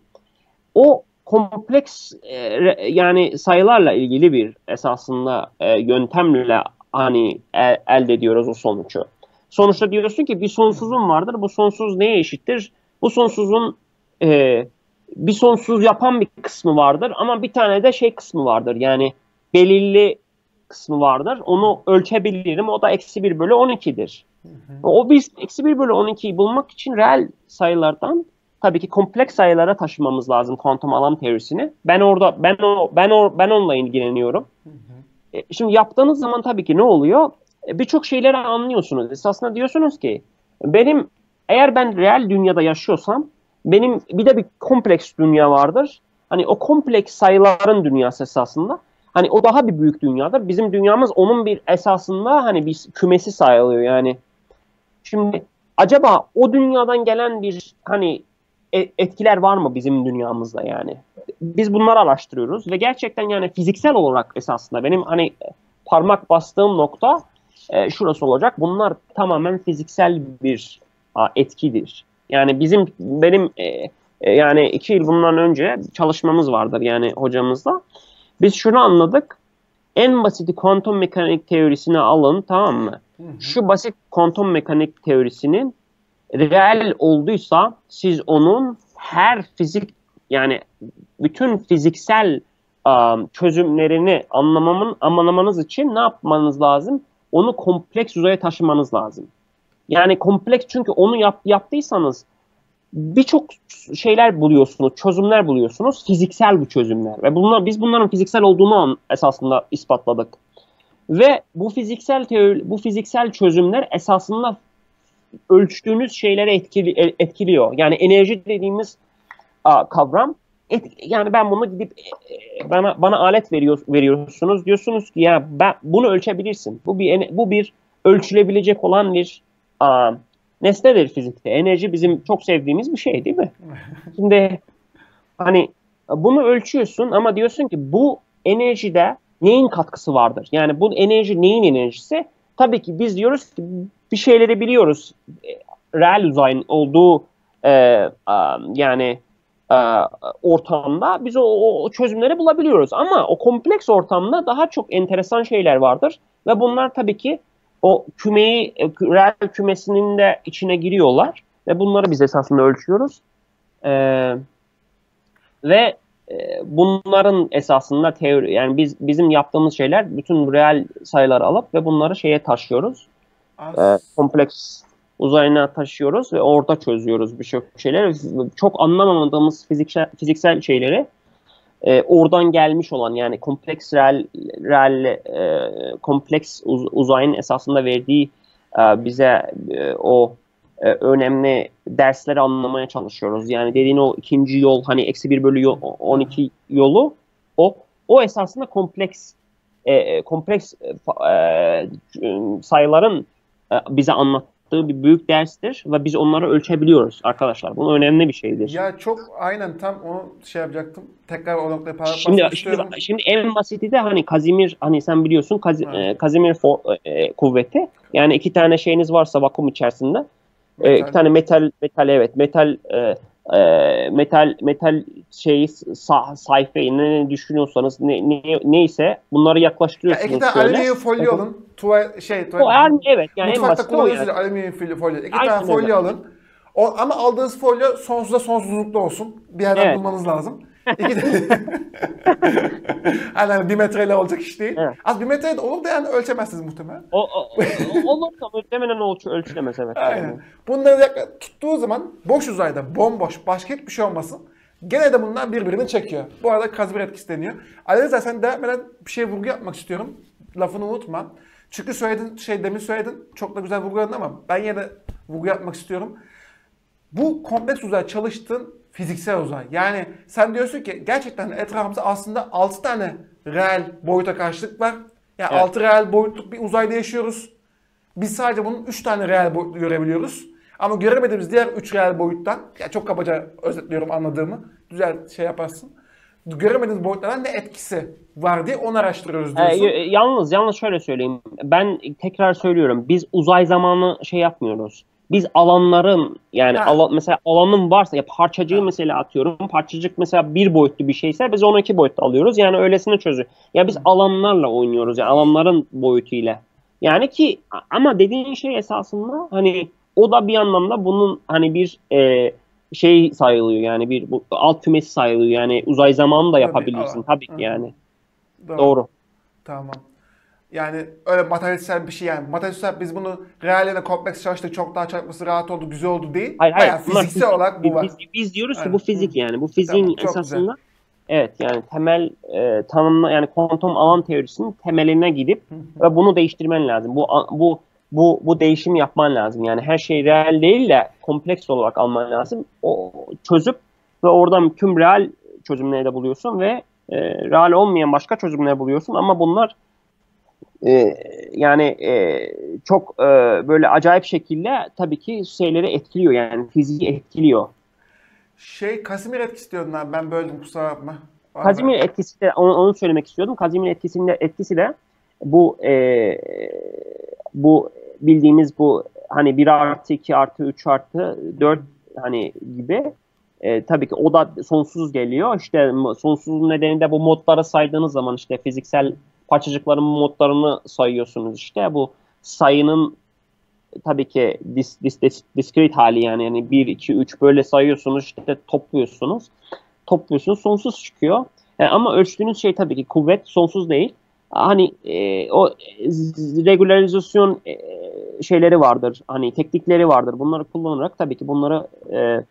o kompleks e, yani sayılarla ilgili bir esasında e, yöntemle hani el, elde ediyoruz o sonucu. Sonuçta diyorsun ki bir sonsuzun vardır. Bu sonsuz neye eşittir? Bu sonsuzun e, bir sonsuz yapan bir kısmı vardır ama bir tane de şey kısmı vardır. Yani belirli kısmı vardır. Onu ölçebilirim. O da eksi 1 bölü 12'dir. Hı hı. O biz eksi 1 bölü 12'yi bulmak için reel sayılardan tabii ki kompleks sayılara taşımamız lazım kuantum alan teorisini. Ben orada ben o ben o ben onunla ilgileniyorum. Hı hı. E, şimdi yaptığınız zaman tabii ki ne oluyor? E, birçok şeyleri anlıyorsunuz. Esasında diyorsunuz ki benim eğer ben real dünyada yaşıyorsam benim bir de bir kompleks dünya vardır. Hani o kompleks sayıların dünyası esasında. Hani o daha bir büyük dünyadır. Bizim dünyamız onun bir esasında hani bir kümesi sayılıyor yani. Şimdi acaba o dünyadan gelen bir hani e, etkiler var mı bizim dünyamızda yani? Biz bunları araştırıyoruz ve gerçekten yani fiziksel olarak esasında benim hani parmak bastığım nokta e, şurası olacak. Bunlar tamamen fiziksel bir a, etkidir. Yani bizim benim e, e, yani iki yıl bundan önce çalışmamız vardır yani hocamızla. Biz şunu anladık. En basit kuantum mekanik teorisini alın tamam mı? Şu basit kuantum mekanik teorisinin reel olduysa siz onun her fizik yani bütün fiziksel um, çözümlerini anlamamın anlamanız için ne yapmanız lazım? Onu kompleks uzaya taşımanız lazım. Yani kompleks çünkü onu yap, yaptıysanız birçok şeyler buluyorsunuz, çözümler buluyorsunuz. Fiziksel bu çözümler ve bunlar biz bunların fiziksel olduğunu esasında ispatladık. Ve bu fiziksel teori, bu fiziksel çözümler esasında ölçtüğünüz şeyleri etkili, e, etkiliyor. Yani enerji dediğimiz a, kavram et, yani ben bunu gidip e, bana bana alet veriyor veriyorsunuz diyorsunuz ki ya ben bunu ölçebilirsin. Bu bir bu bir ölçülebilecek olan bir a, nesnedir fizikte. Enerji bizim çok sevdiğimiz bir şey değil mi? Şimdi hani bunu ölçüyorsun ama diyorsun ki bu enerjide neyin katkısı vardır? Yani bu enerji neyin enerjisi? Tabii ki biz diyoruz ki bir şeyleri biliyoruz. E, Reel uzayın olduğu e, yani e, ortamda biz o, o çözümleri bulabiliyoruz. Ama o kompleks ortamda daha çok enteresan şeyler vardır. Ve bunlar tabii ki o kümeyi, e, reel kümesinin de içine giriyorlar. Ve bunları biz esasında ölçüyoruz. Ee, ve e, bunların esasında teori yani biz bizim yaptığımız şeyler bütün reel sayıları alıp ve bunları şeye taşıyoruz. E, kompleks uzayına taşıyoruz ve orada çözüyoruz birçok şeyler. Çok anlamadığımız fiziksel fiziksel şeyleri e, oradan gelmiş olan yani kompleks reel, reel e, kompleks uz, uzayın esasında verdiği e, bize e, o e, önemli dersleri anlamaya çalışıyoruz. Yani dediğin o ikinci yol hani eksi bir bölü 12 yolu o o esasında kompleks e, e kompleks e, e, sayıların e, bize anlattığı bir büyük derstir ve biz onları ölçebiliyoruz arkadaşlar. Bu önemli bir şeydir. Ya çok aynen tam onu şey yapacaktım. Tekrar o noktaya parmak şimdi, şimdi, şimdi en basiti de hani Kazimir hani sen biliyorsun Kaz, e, Kazimir for, e, kuvveti. Yani iki tane şeyiniz varsa vakum içerisinde e, iki tane metal metal evet metal e, e, metal metal şeyi sa, sayfayı ne düşünüyorsanız ne, ne neyse bunları yaklaştırıyorsunuz. Ya iki tane alüminyum folyo alın. Tuval şey tuval. O evet yani Mutfakta kullanıyorsunuz yani. alüminyum folyo. İki Aynen tane folyo alın. O, ama aldığınız folyo sonsuza sonsuzlukta olsun. Bir yerden evet. bulmanız lazım. İki de... hani bir metreyle olacak iş değil. Evet. Az bir metreyle olur da yani ölçemezsiniz muhtemelen. O, o, olur da muhtemelen ölçü, ölçülemez evet. Aynen. Yani. Bunları tuttuğu zaman boş uzayda bomboş başka hiçbir şey olmasın. Gene de bunlar birbirini çekiyor. Bu arada Kazimir etkisi deniyor. Ali Rıza sen devam eden bir şey vurgu yapmak istiyorum. Lafını unutma. Çünkü söyledin, şey demin söyledin. Çok da güzel vurguladın ama ben yine de vurgu yapmak istiyorum. Bu kompleks uzay çalıştığın fiziksel uzay. Yani sen diyorsun ki gerçekten etrafımızda aslında 6 tane reel boyuta karşılık var. Yani evet. 6 reel boyutluk bir uzayda yaşıyoruz. Biz sadece bunun 3 tane reel boyutlu görebiliyoruz. Ama göremediğimiz diğer 3 reel boyuttan, ya çok kabaca özetliyorum anladığımı, güzel şey yaparsın. Göremediğimiz boyutlardan ne etkisi var diye onu araştırıyoruz diyorsun. Ee, yalnız, yalnız şöyle söyleyeyim. Ben tekrar söylüyorum. Biz uzay zamanı şey yapmıyoruz biz alanların yani alan, mesela alanın varsa ya parçacığı ha. mesela atıyorum parçacık mesela bir boyutlu bir şeyse biz onu iki boyutta alıyoruz yani öylesine çözüyor. Ya biz alanlarla oynuyoruz yani alanların boyutuyla. Yani ki ama dediğin şey esasında hani o da bir anlamda bunun hani bir e, şey sayılıyor yani bir bu, alt kümesi sayılıyor yani uzay zamanı da yapabilirsin tabii, tabii ki yani. Doğru. Doğru. Tamam. Yani öyle matematiksel bir şey yani. Matematiksel biz bunu realine kompleks çalıştık çok daha çalışması rahat oldu, güzel oldu değil. Hayır hayır. fiziksel fizik, olarak bu var. Biz, biz diyoruz ki bu fizik yani. Bu fiziğin tamam, esasında güzel. evet yani temel e, tanımla yani kuantum alan teorisinin temeline gidip ve bunu değiştirmen lazım. Bu bu bu bu değişim yapman lazım. Yani her şey real değil de kompleks olarak alman lazım. O çözüp ve oradan tüm real çözümleri de buluyorsun ve e, real olmayan başka çözümler buluyorsun ama bunlar e, yani e, çok e, böyle acayip şekilde tabii ki şeyleri etkiliyor yani fiziği etkiliyor. Şey Kazimir etkisi diyordun abi ben böldüm kusura bakma. Kazimir etkisi de onu, onu söylemek istiyordum. Kazimir etkisinde etkisi de bu e, bu bildiğimiz bu hani 1 artı 2 artı 3 artı 4 hani gibi e, tabii ki o da sonsuz geliyor. İşte sonsuzun nedeni de bu modları saydığınız zaman işte fiziksel parçacıkların modlarını sayıyorsunuz işte. Bu sayının tabii ki dis, dis, dis, discrete hali yani, yani 1, 2, 3 böyle sayıyorsunuz işte topluyorsunuz. Topluyorsunuz sonsuz çıkıyor. Yani ama ölçtüğünüz şey tabii ki kuvvet sonsuz değil. Hani e, o regülarizasyon e, şeyleri vardır. Hani teknikleri vardır. Bunları kullanarak tabii ki bunları e,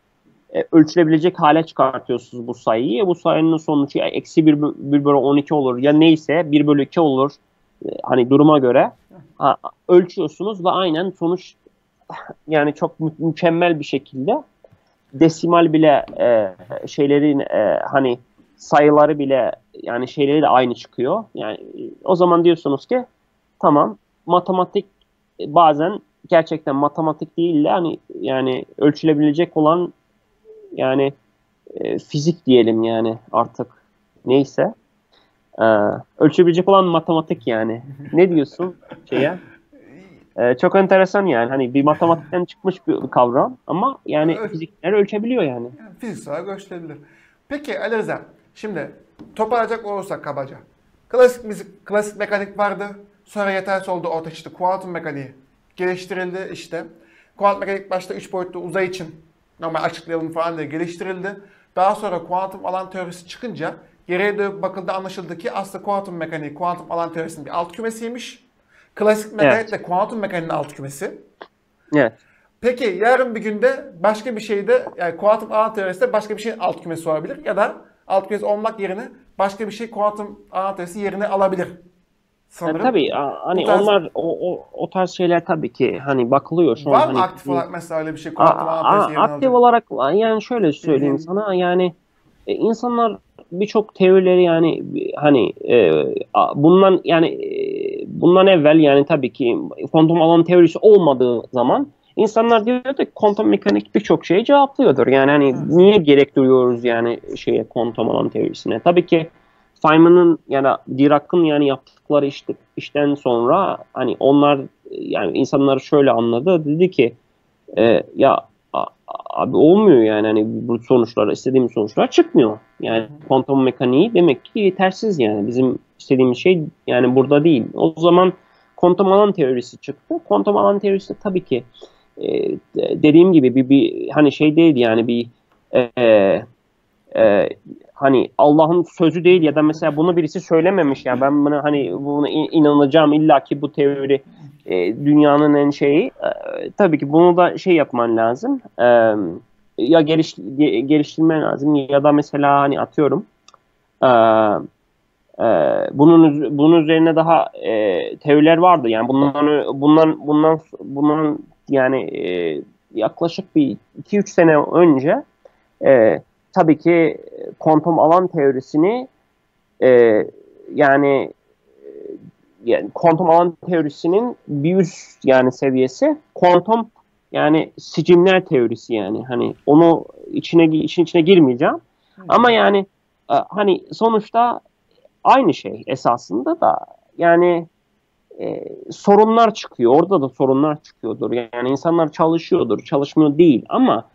e, ölçülebilecek hale çıkartıyorsunuz bu sayıyı. Bu sayının sonucu eksi 1, 1 bölü 12 olur ya neyse 1 bölü 2 olur. E, hani duruma göre ha, ölçüyorsunuz ve aynen sonuç yani çok mü- mükemmel bir şekilde desimal bile e, şeylerin e, hani sayıları bile yani şeyleri de aynı çıkıyor. Yani o zaman diyorsunuz ki tamam matematik bazen gerçekten matematik değil de hani yani ölçülebilecek olan yani e, fizik diyelim yani artık neyse e, ölçülebilecek olan matematik yani. Ne diyorsun şeye? E, çok enteresan yani hani bir matematikten çıkmış bir, kavram ama yani evet. fizikler ölçebiliyor yani. yani fiziksel olarak ölçülebilir. Peki Ali Rıza şimdi toparlayacak olursak kabaca. Klasik müzik, klasik mekanik vardı. Sonra yetersiz oldu ortaya çıktı. Kuantum mekaniği geliştirildi işte. Kuantum mekanik başta 3 boyutlu uzay için normal açıklayalım falan diye geliştirildi. Daha sonra kuantum alan teorisi çıkınca geriye dönüp bakıldı anlaşıldı ki aslında kuantum mekaniği kuantum alan teorisinin bir alt kümesiymiş. Klasik mekanik evet. de kuantum mekaniğinin alt kümesi. Evet. Peki yarın bir günde başka bir şeyde yani kuantum alan teorisi de başka bir şeyin alt kümesi olabilir ya da alt kümesi olmak yerine başka bir şey kuantum alan teorisi yerine alabilir sanırım. Yani tabii hani tarz... onlar o, o, o tarz şeyler tabii ki hani bakılıyor şu Var an. Var mı aktif olarak mesela öyle bir şey? A, a, aktif olarak yani şöyle söyleyeyim Bilmiyorum. sana yani e, insanlar birçok teorileri yani hani e, bundan yani e, bundan evvel yani tabii ki kuantum alan teorisi olmadığı zaman insanlar diyor ki kuantum mekanik birçok şeyi cevaplıyordur. Yani hani evet. niye gerek duyuyoruz yani şeye kuantum alan teorisine? Tabii ki Feynman'ın yani Dirac'ın yani yaptıkları işte, işten sonra hani onlar yani insanlar şöyle anladı. Dedi ki e, ya abi olmuyor yani hani bu sonuçlar istediğim sonuçlar çıkmıyor. Yani kuantum mekaniği demek ki yetersiz yani bizim istediğimiz şey yani burada değil. O zaman kuantum alan teorisi çıktı. Kuantum alan teorisi tabii ki e, dediğim gibi bir, bir hani şey değil yani bir e, e, hani Allah'ın sözü değil ya da mesela bunu birisi söylememiş ya ben buna hani buna inanacağım illaki bu teori e, dünyanın en şeyi. E, tabii ki bunu da şey yapman lazım. E, ya geliş, geliştirmen lazım ya da mesela hani atıyorum e, bunun bunun üzerine daha e, teoriler vardı. Yani bundan bundan bundan bundan yani e, yaklaşık bir 2-3 sene önce e, tabii ki kuantum alan teorisini e, yani e, yani kuantum alan teorisinin bir üst yani seviyesi kuantum yani sicimler teorisi yani hani onu içine işin içine girmeyeceğim. Hı. Ama yani e, hani sonuçta aynı şey esasında da yani e, sorunlar çıkıyor. Orada da sorunlar çıkıyordur. Yani insanlar çalışıyordur, çalışmıyor değil ama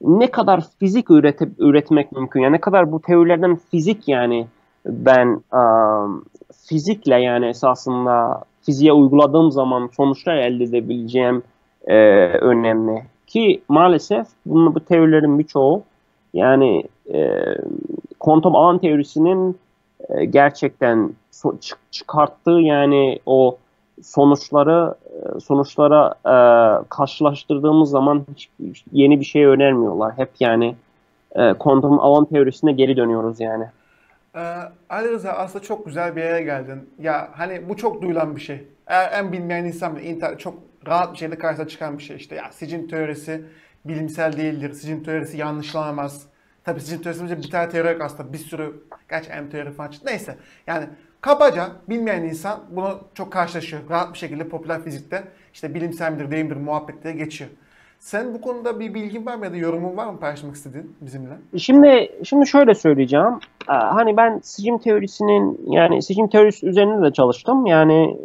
ne kadar fizik üretip üretmek mümkün? Yani ne kadar bu teorilerden fizik yani ben um, fizikle yani esasında fiziğe uyguladığım zaman sonuçlar elde edebileceğim e, önemli. Ki maalesef bunu, bu teorilerin birçoğu yani e, kuantum alan teorisinin e, gerçekten so, çık, çıkarttığı yani o sonuçları e, sonuçlara e, karşılaştırdığımız zaman hiç yeni bir şey önermiyorlar. Hep yani e, kuantum alan teorisine geri dönüyoruz yani. Ee, Ali Rıza aslında çok güzel bir yere geldin. Ya hani bu çok duyulan bir şey. Eğer en bilmeyen insan internet çok rahat bir şekilde karşısına çıkan bir şey işte. Ya sicim teorisi bilimsel değildir. Sicim teorisi yanlışlanamaz. Tabii sicim teorisi bir tane teori yok aslında. Bir sürü gerçi M teori falan çıktı. Neyse. Yani Kabaca bilmeyen insan bunu çok karşılaşıyor. Rahat bir şekilde popüler fizikte işte bilimsel midir değil midir muhabbetlere geçiyor. Sen bu konuda bir bilgin var mı ya da yorumun var mı paylaşmak istediğin bizimle? Şimdi şimdi şöyle söyleyeceğim. Ee, hani ben sicim teorisinin yani sicim teorisi üzerinde de çalıştım. Yani,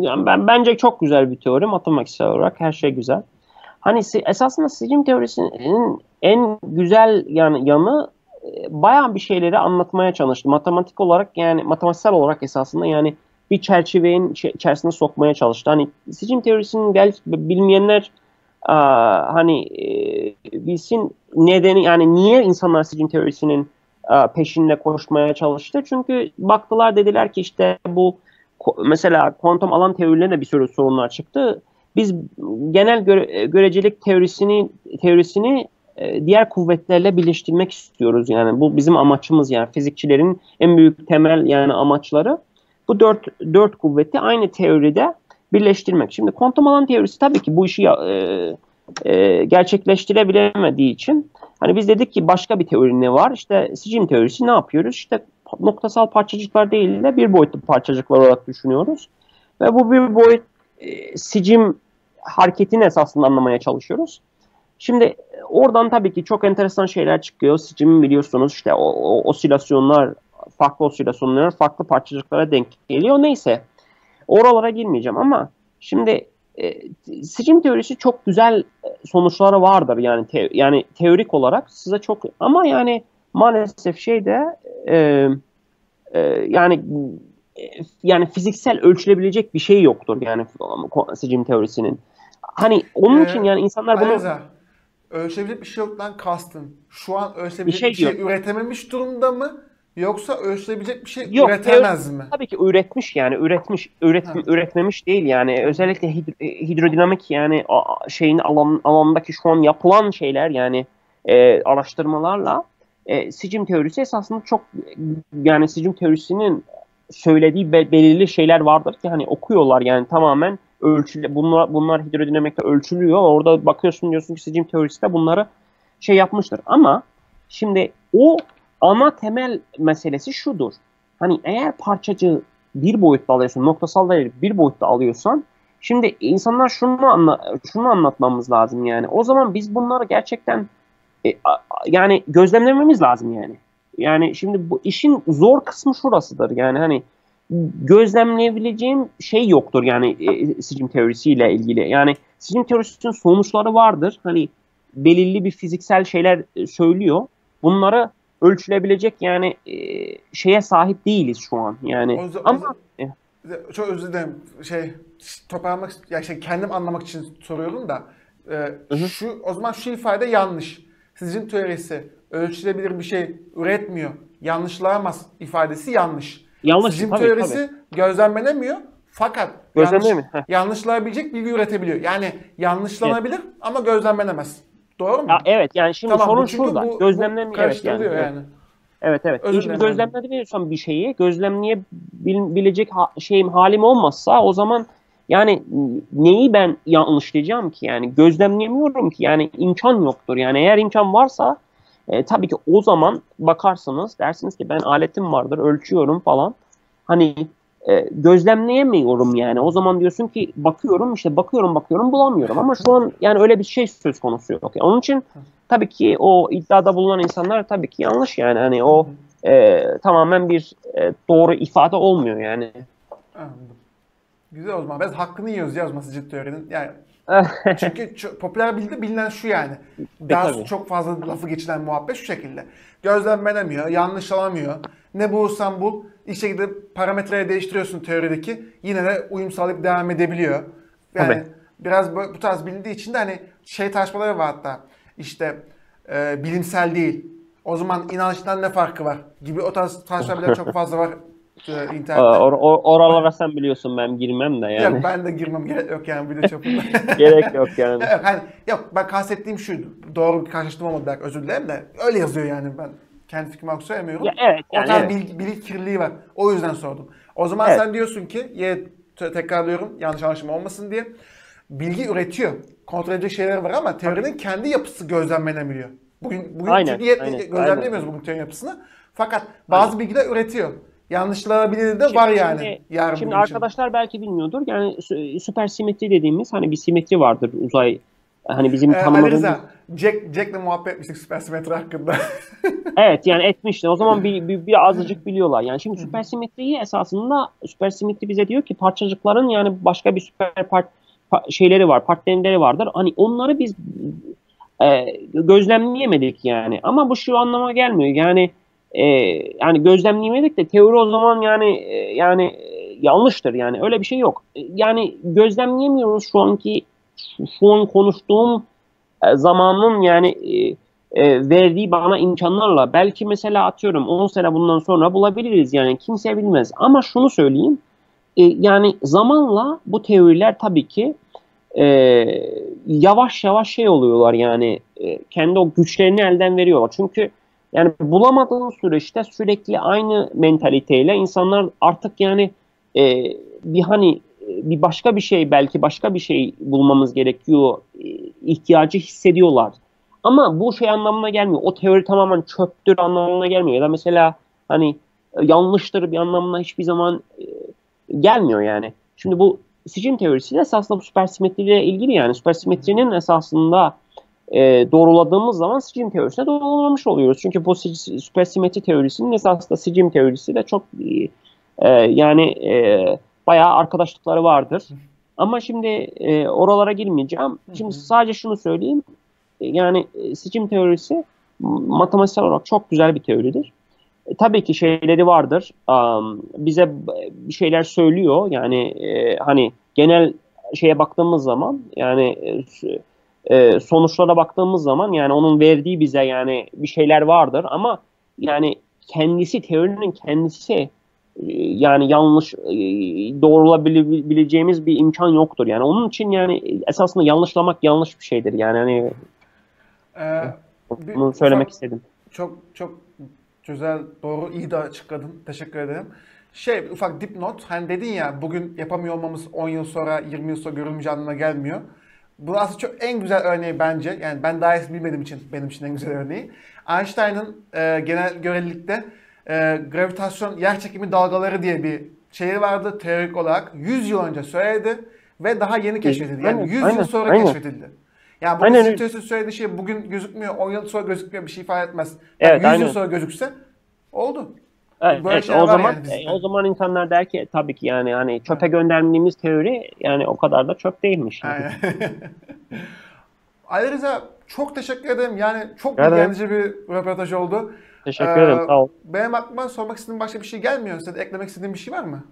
yani ben bence çok güzel bir teori matematiksel olarak her şey güzel. Hani esasında sicim teorisinin en güzel yani yanı bayağı bir şeyleri anlatmaya çalıştı. Matematik olarak yani matematiksel olarak esasında yani bir çerçevenin içerisine sokmaya çalıştı. Hani sicim teorisinin belki bilmeyenler aa, hani e, bilsin nedeni yani niye insanlar sicim teorisinin e, peşinde koşmaya çalıştı. Çünkü baktılar dediler ki işte bu mesela kuantum alan teorilerinde bir sürü sorunlar çıktı. Biz genel göre, görecelik teorisini teorisini e, diğer kuvvetlerle birleştirmek istiyoruz. Yani bu bizim amaçımız yani fizikçilerin en büyük temel yani amaçları bu dört dört kuvveti aynı teoride birleştirmek. Şimdi kuantum alan teorisi tabii ki bu işi e, e, gerçekleştirebilemediği için hani biz dedik ki başka bir teori ne var? İşte sicim teorisi ne yapıyoruz? İşte noktasal parçacıklar değil de bir boyutlu parçacıklar olarak düşünüyoruz. Ve bu bir boyut e, sicim hareketini esasında anlamaya çalışıyoruz. Şimdi oradan tabii ki çok enteresan şeyler çıkıyor. Sicim biliyorsunuz işte o, o osilasyonlar, farklı osilasyonlar farklı parçacıklara denk geliyor. Neyse oralara girmeyeceğim ama şimdi e, sicim teorisi çok güzel sonuçları vardır yani te, yani teorik olarak size çok ama yani maalesef şey de e, e, yani yani fiziksel ölçülebilecek bir şey yoktur yani sicim teorisinin. Hani onun ee, için yani insanlar bunu Ayza, ölçebilecek bir şey yoktan kastın. Şu an ölçebilecek bir şey, bir şey üretememiş durumda mı? Yoksa ölçülebilecek bir şey Yok, üretemez mi? Tabii ki üretmiş yani üretmiş üret, üretmemiş değil yani özellikle hidrodinamik yani şeyin alan, alanındaki şu an yapılan şeyler yani e, araştırmalarla e, sicim teorisi esasında çok yani sicim teorisinin söylediği be, belirli şeyler vardır ki hani okuyorlar yani tamamen ölçülü bunlar bunlar hidrodinamikte ölçülüyor. Orada bakıyorsun diyorsun ki sicim teorisi de bunları şey yapmıştır. Ama şimdi o ana temel meselesi şudur. Hani eğer parçacığı bir boyutta alıyorsun, noktasal değil bir boyutta alıyorsan şimdi insanlar şunu anla şunu anlatmamız lazım yani. O zaman biz bunları gerçekten e, yani gözlemlememiz lazım yani. Yani şimdi bu işin zor kısmı şurasıdır. Yani hani gözlemleyebileceğim şey yoktur yani e, sicim teorisiyle ilgili. Yani sicim teorisinin sonuçları vardır. Hani belirli bir fiziksel şeyler e, söylüyor. Bunları ölçülebilecek yani e, şeye sahip değiliz şu an. Yani o, ama o, çok özür dilerim. Şey toparlamak ya şey kendim anlamak için soruyorum da e, şu o zaman şu ifade yanlış. Sizin teorisi ölçülebilir bir şey üretmiyor. Yanlışlayamaz ifadesi yanlış. Yanlış. Sizin tabii, teorisi tabii. gözlemlenemiyor. Fakat yanlış, yanlışlayabilecek bilgi üretebiliyor. Yani yanlışlanabilir evet. ama gözlemlenemez. Doğru mu? Ya, evet yani şimdi tamam, sorun şurada. Bu, gözlemlemiyor. Evet, yani. yani. Evet evet. Özür Şimdi gözlemleyebiliyorsam bir şeyi gözlemleyebilecek ha, şeyim halim olmazsa o zaman yani neyi ben yanlışlayacağım ki yani gözlemleyemiyorum ki yani imkan yoktur. Yani eğer imkan varsa e, tabii ki o zaman bakarsınız dersiniz ki ben aletim vardır ölçüyorum falan. Hani e, gözlemleyemiyorum yani. O zaman diyorsun ki bakıyorum işte bakıyorum bakıyorum bulamıyorum ama şu an yani öyle bir şey söz konusu yok. Onun için tabii ki o iddiada bulunan insanlar tabii ki yanlış yani. Hani o e, tamamen bir e, doğru ifade olmuyor yani. Anladım. Güzel o zaman. Biz hakkını yiyoruz ya o teorinin. Yani çünkü çok, popüler bildi bilinen şu yani. E, Daha e, çok fazla lafı geçilen muhabbet şu şekilde. Gözlemlenemiyor, yanlış alamıyor. Ne bulursan bul, işe gidip parametreyi değiştiriyorsun teorideki. Yine de uyum sağlayıp devam edebiliyor. Yani Tabii. biraz bu, bu tarz bilindiği için de hani şey tartışmaları var hatta. İşte e, bilimsel değil. O zaman inançtan ne farkı var gibi o tarz tartışmalar çok fazla var e, internette. Or, or, oralara sen biliyorsun ben girmem de yani. Yok ben de girmem gerek yok yani video çapında. gerek yok yani. yok, hani, yok ben kastettiğim şuydu. Doğru bir karşılaştırma olmadı belki özür dilerim de öyle yazıyor yani ben kendi fikrimi olarak söylemiyorum. Ya evet, yani o tarz evet. bilgi, bilgi kirliliği var. O yüzden sordum. O zaman evet. sen diyorsun ki ye tekrarlıyorum yanlış anlaşılma olmasın diye. Bilgi üretiyor. Kontrol edecek şeyler var ama teorinin kendi yapısı gözlemlenebiliyor. Bugün bugün aynen, çünkü aynen, gözlemleyemiyoruz bugün teorinin yapısını. Fakat bazı aynen. bilgiler üretiyor. Yanlışlanabilir de var yani. Yarın şimdi arkadaşlar belki bilmiyordur. Yani süper simetri dediğimiz hani bir simetri vardır uzay hani bizim ee, tanımladığımız... Jack, Jack'le muhabbet etmiştik süper simetri hakkında. evet yani etmişler. O zaman bir, bir, bir azıcık biliyorlar. Yani şimdi süper simetriyi esasında süper simetri bize diyor ki parçacıkların yani başka bir süper part, şeyleri var, partnerleri vardır. Hani onları biz e, gözlemleyemedik yani. Ama bu şu anlama gelmiyor. Yani e, yani gözlemleyemedik de teori o zaman yani e, yani e, yanlıştır yani öyle bir şey yok. E, yani gözlemleyemiyoruz şu anki şu an konuştuğum e, zamanın yani e, e, verdiği bana imkanlarla belki mesela atıyorum 10 sene bundan sonra bulabiliriz yani kimse bilmez. Ama şunu söyleyeyim e, yani zamanla bu teoriler tabii ki e, yavaş yavaş şey oluyorlar yani e, kendi o güçlerini elden veriyorlar. Çünkü yani bulamadığın süreçte sürekli aynı mentaliteyle insanlar artık yani e, bir hani bir başka bir şey belki başka bir şey bulmamız gerekiyor e, ihtiyacı hissediyorlar. Ama bu şey anlamına gelmiyor. O teori tamamen çöptür anlamına gelmiyor. Ya da mesela hani yanlıştır bir anlamına hiçbir zaman e, gelmiyor yani. Şimdi bu sicim teorisi de esasında bu süpersimetriyle ilgili yani süpersimetrinin esasında e, doğruladığımız zaman sicim teorisine doğrulamış oluyoruz. Çünkü bu süpersimetri teorisinin esasında sicim teorisi de çok e, yani e, bayağı arkadaşlıkları vardır. Ama şimdi e, oralara girmeyeceğim. Şimdi sadece şunu söyleyeyim. E, yani e, seçim teorisi matematiksel olarak çok güzel bir teoridir. E, tabii ki şeyleri vardır. Um, bize bir şeyler söylüyor. Yani e, hani genel şeye baktığımız zaman yani e, e, sonuçlara baktığımız zaman yani onun verdiği bize yani bir şeyler vardır ama yani kendisi teorinin kendisi yani yanlış e, doğrulabileceğimiz bir imkan yoktur. Yani onun için yani esasında yanlışlamak yanlış bir şeydir. Yani hani ee, bunu söylemek ufak, istedim. Çok çok güzel, doğru, iyi de açıkladın. Teşekkür ederim. Şey, ufak dipnot. Hani dedin ya bugün yapamıyor olmamız 10 yıl sonra, 20 yıl sonra görülmeyeceği anlamına gelmiyor. Bu aslında çok en güzel örneği bence. Yani ben daha iyisini bilmediğim için benim için en güzel örneği. Einstein'ın e, genel görelilikte e, gravitasyon yer çekimi dalgaları diye bir şey vardı teorik olarak. 100 yıl önce söyledi ve daha yeni keşfedildi. Yani 100 aynen, yıl sonra aynen. keşfedildi. Yani bu aynen. söylediği şey bugün gözükmüyor, 10 yıl sonra gözükmüyor bir şey ifade etmez. Yani evet, 100 aynen. yıl sonra gözükse oldu. Evet, evet o zaman yani o zaman insanlar der ki tabii ki yani hani çöpe gönderdiğimiz teori yani o kadar da çöp değilmiş. Yani. Ali Rıza çok teşekkür ederim. Yani çok bilgilendirici bir röportaj oldu. Teşekkür ederim. Ee, sağ ol. Benim aklıma sormak istediğim başka bir şey gelmiyor. Senin eklemek istediğin bir şey var mı?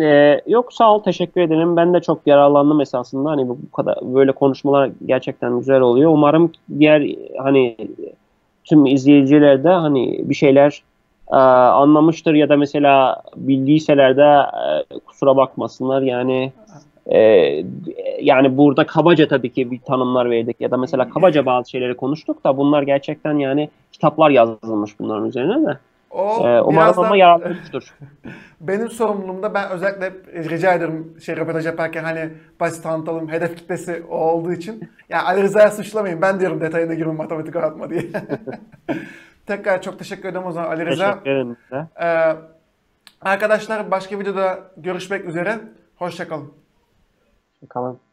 Ee, yok sağ ol teşekkür ederim. Ben de çok yararlandım esasında. Hani bu kadar böyle konuşmalar gerçekten güzel oluyor. Umarım diğer hani tüm izleyiciler de hani bir şeyler e, anlamıştır ya da mesela bildiyseler de e, kusura bakmasınlar. Yani e, yani burada kabaca tabii ki bir tanımlar verdik ya da mesela kabaca bazı şeyleri konuştuk da bunlar gerçekten yani kitaplar yazılmış bunların üzerine de. O ee, umarım ama yararlanmıştır. Benim sorumluluğumda ben özellikle rica ederim şey röportaj yaparken hani basit tanıtalım hedef kitlesi o olduğu için. Yani Ali Rıza'ya suçlamayın ben diyorum detayına girme matematik öğretme diye. Tekrar çok teşekkür ederim o zaman Ali Rıza. Teşekkür ederim. Ee, arkadaşlar başka videoda görüşmek üzere. Hoşçakalın. Hoşçakalın.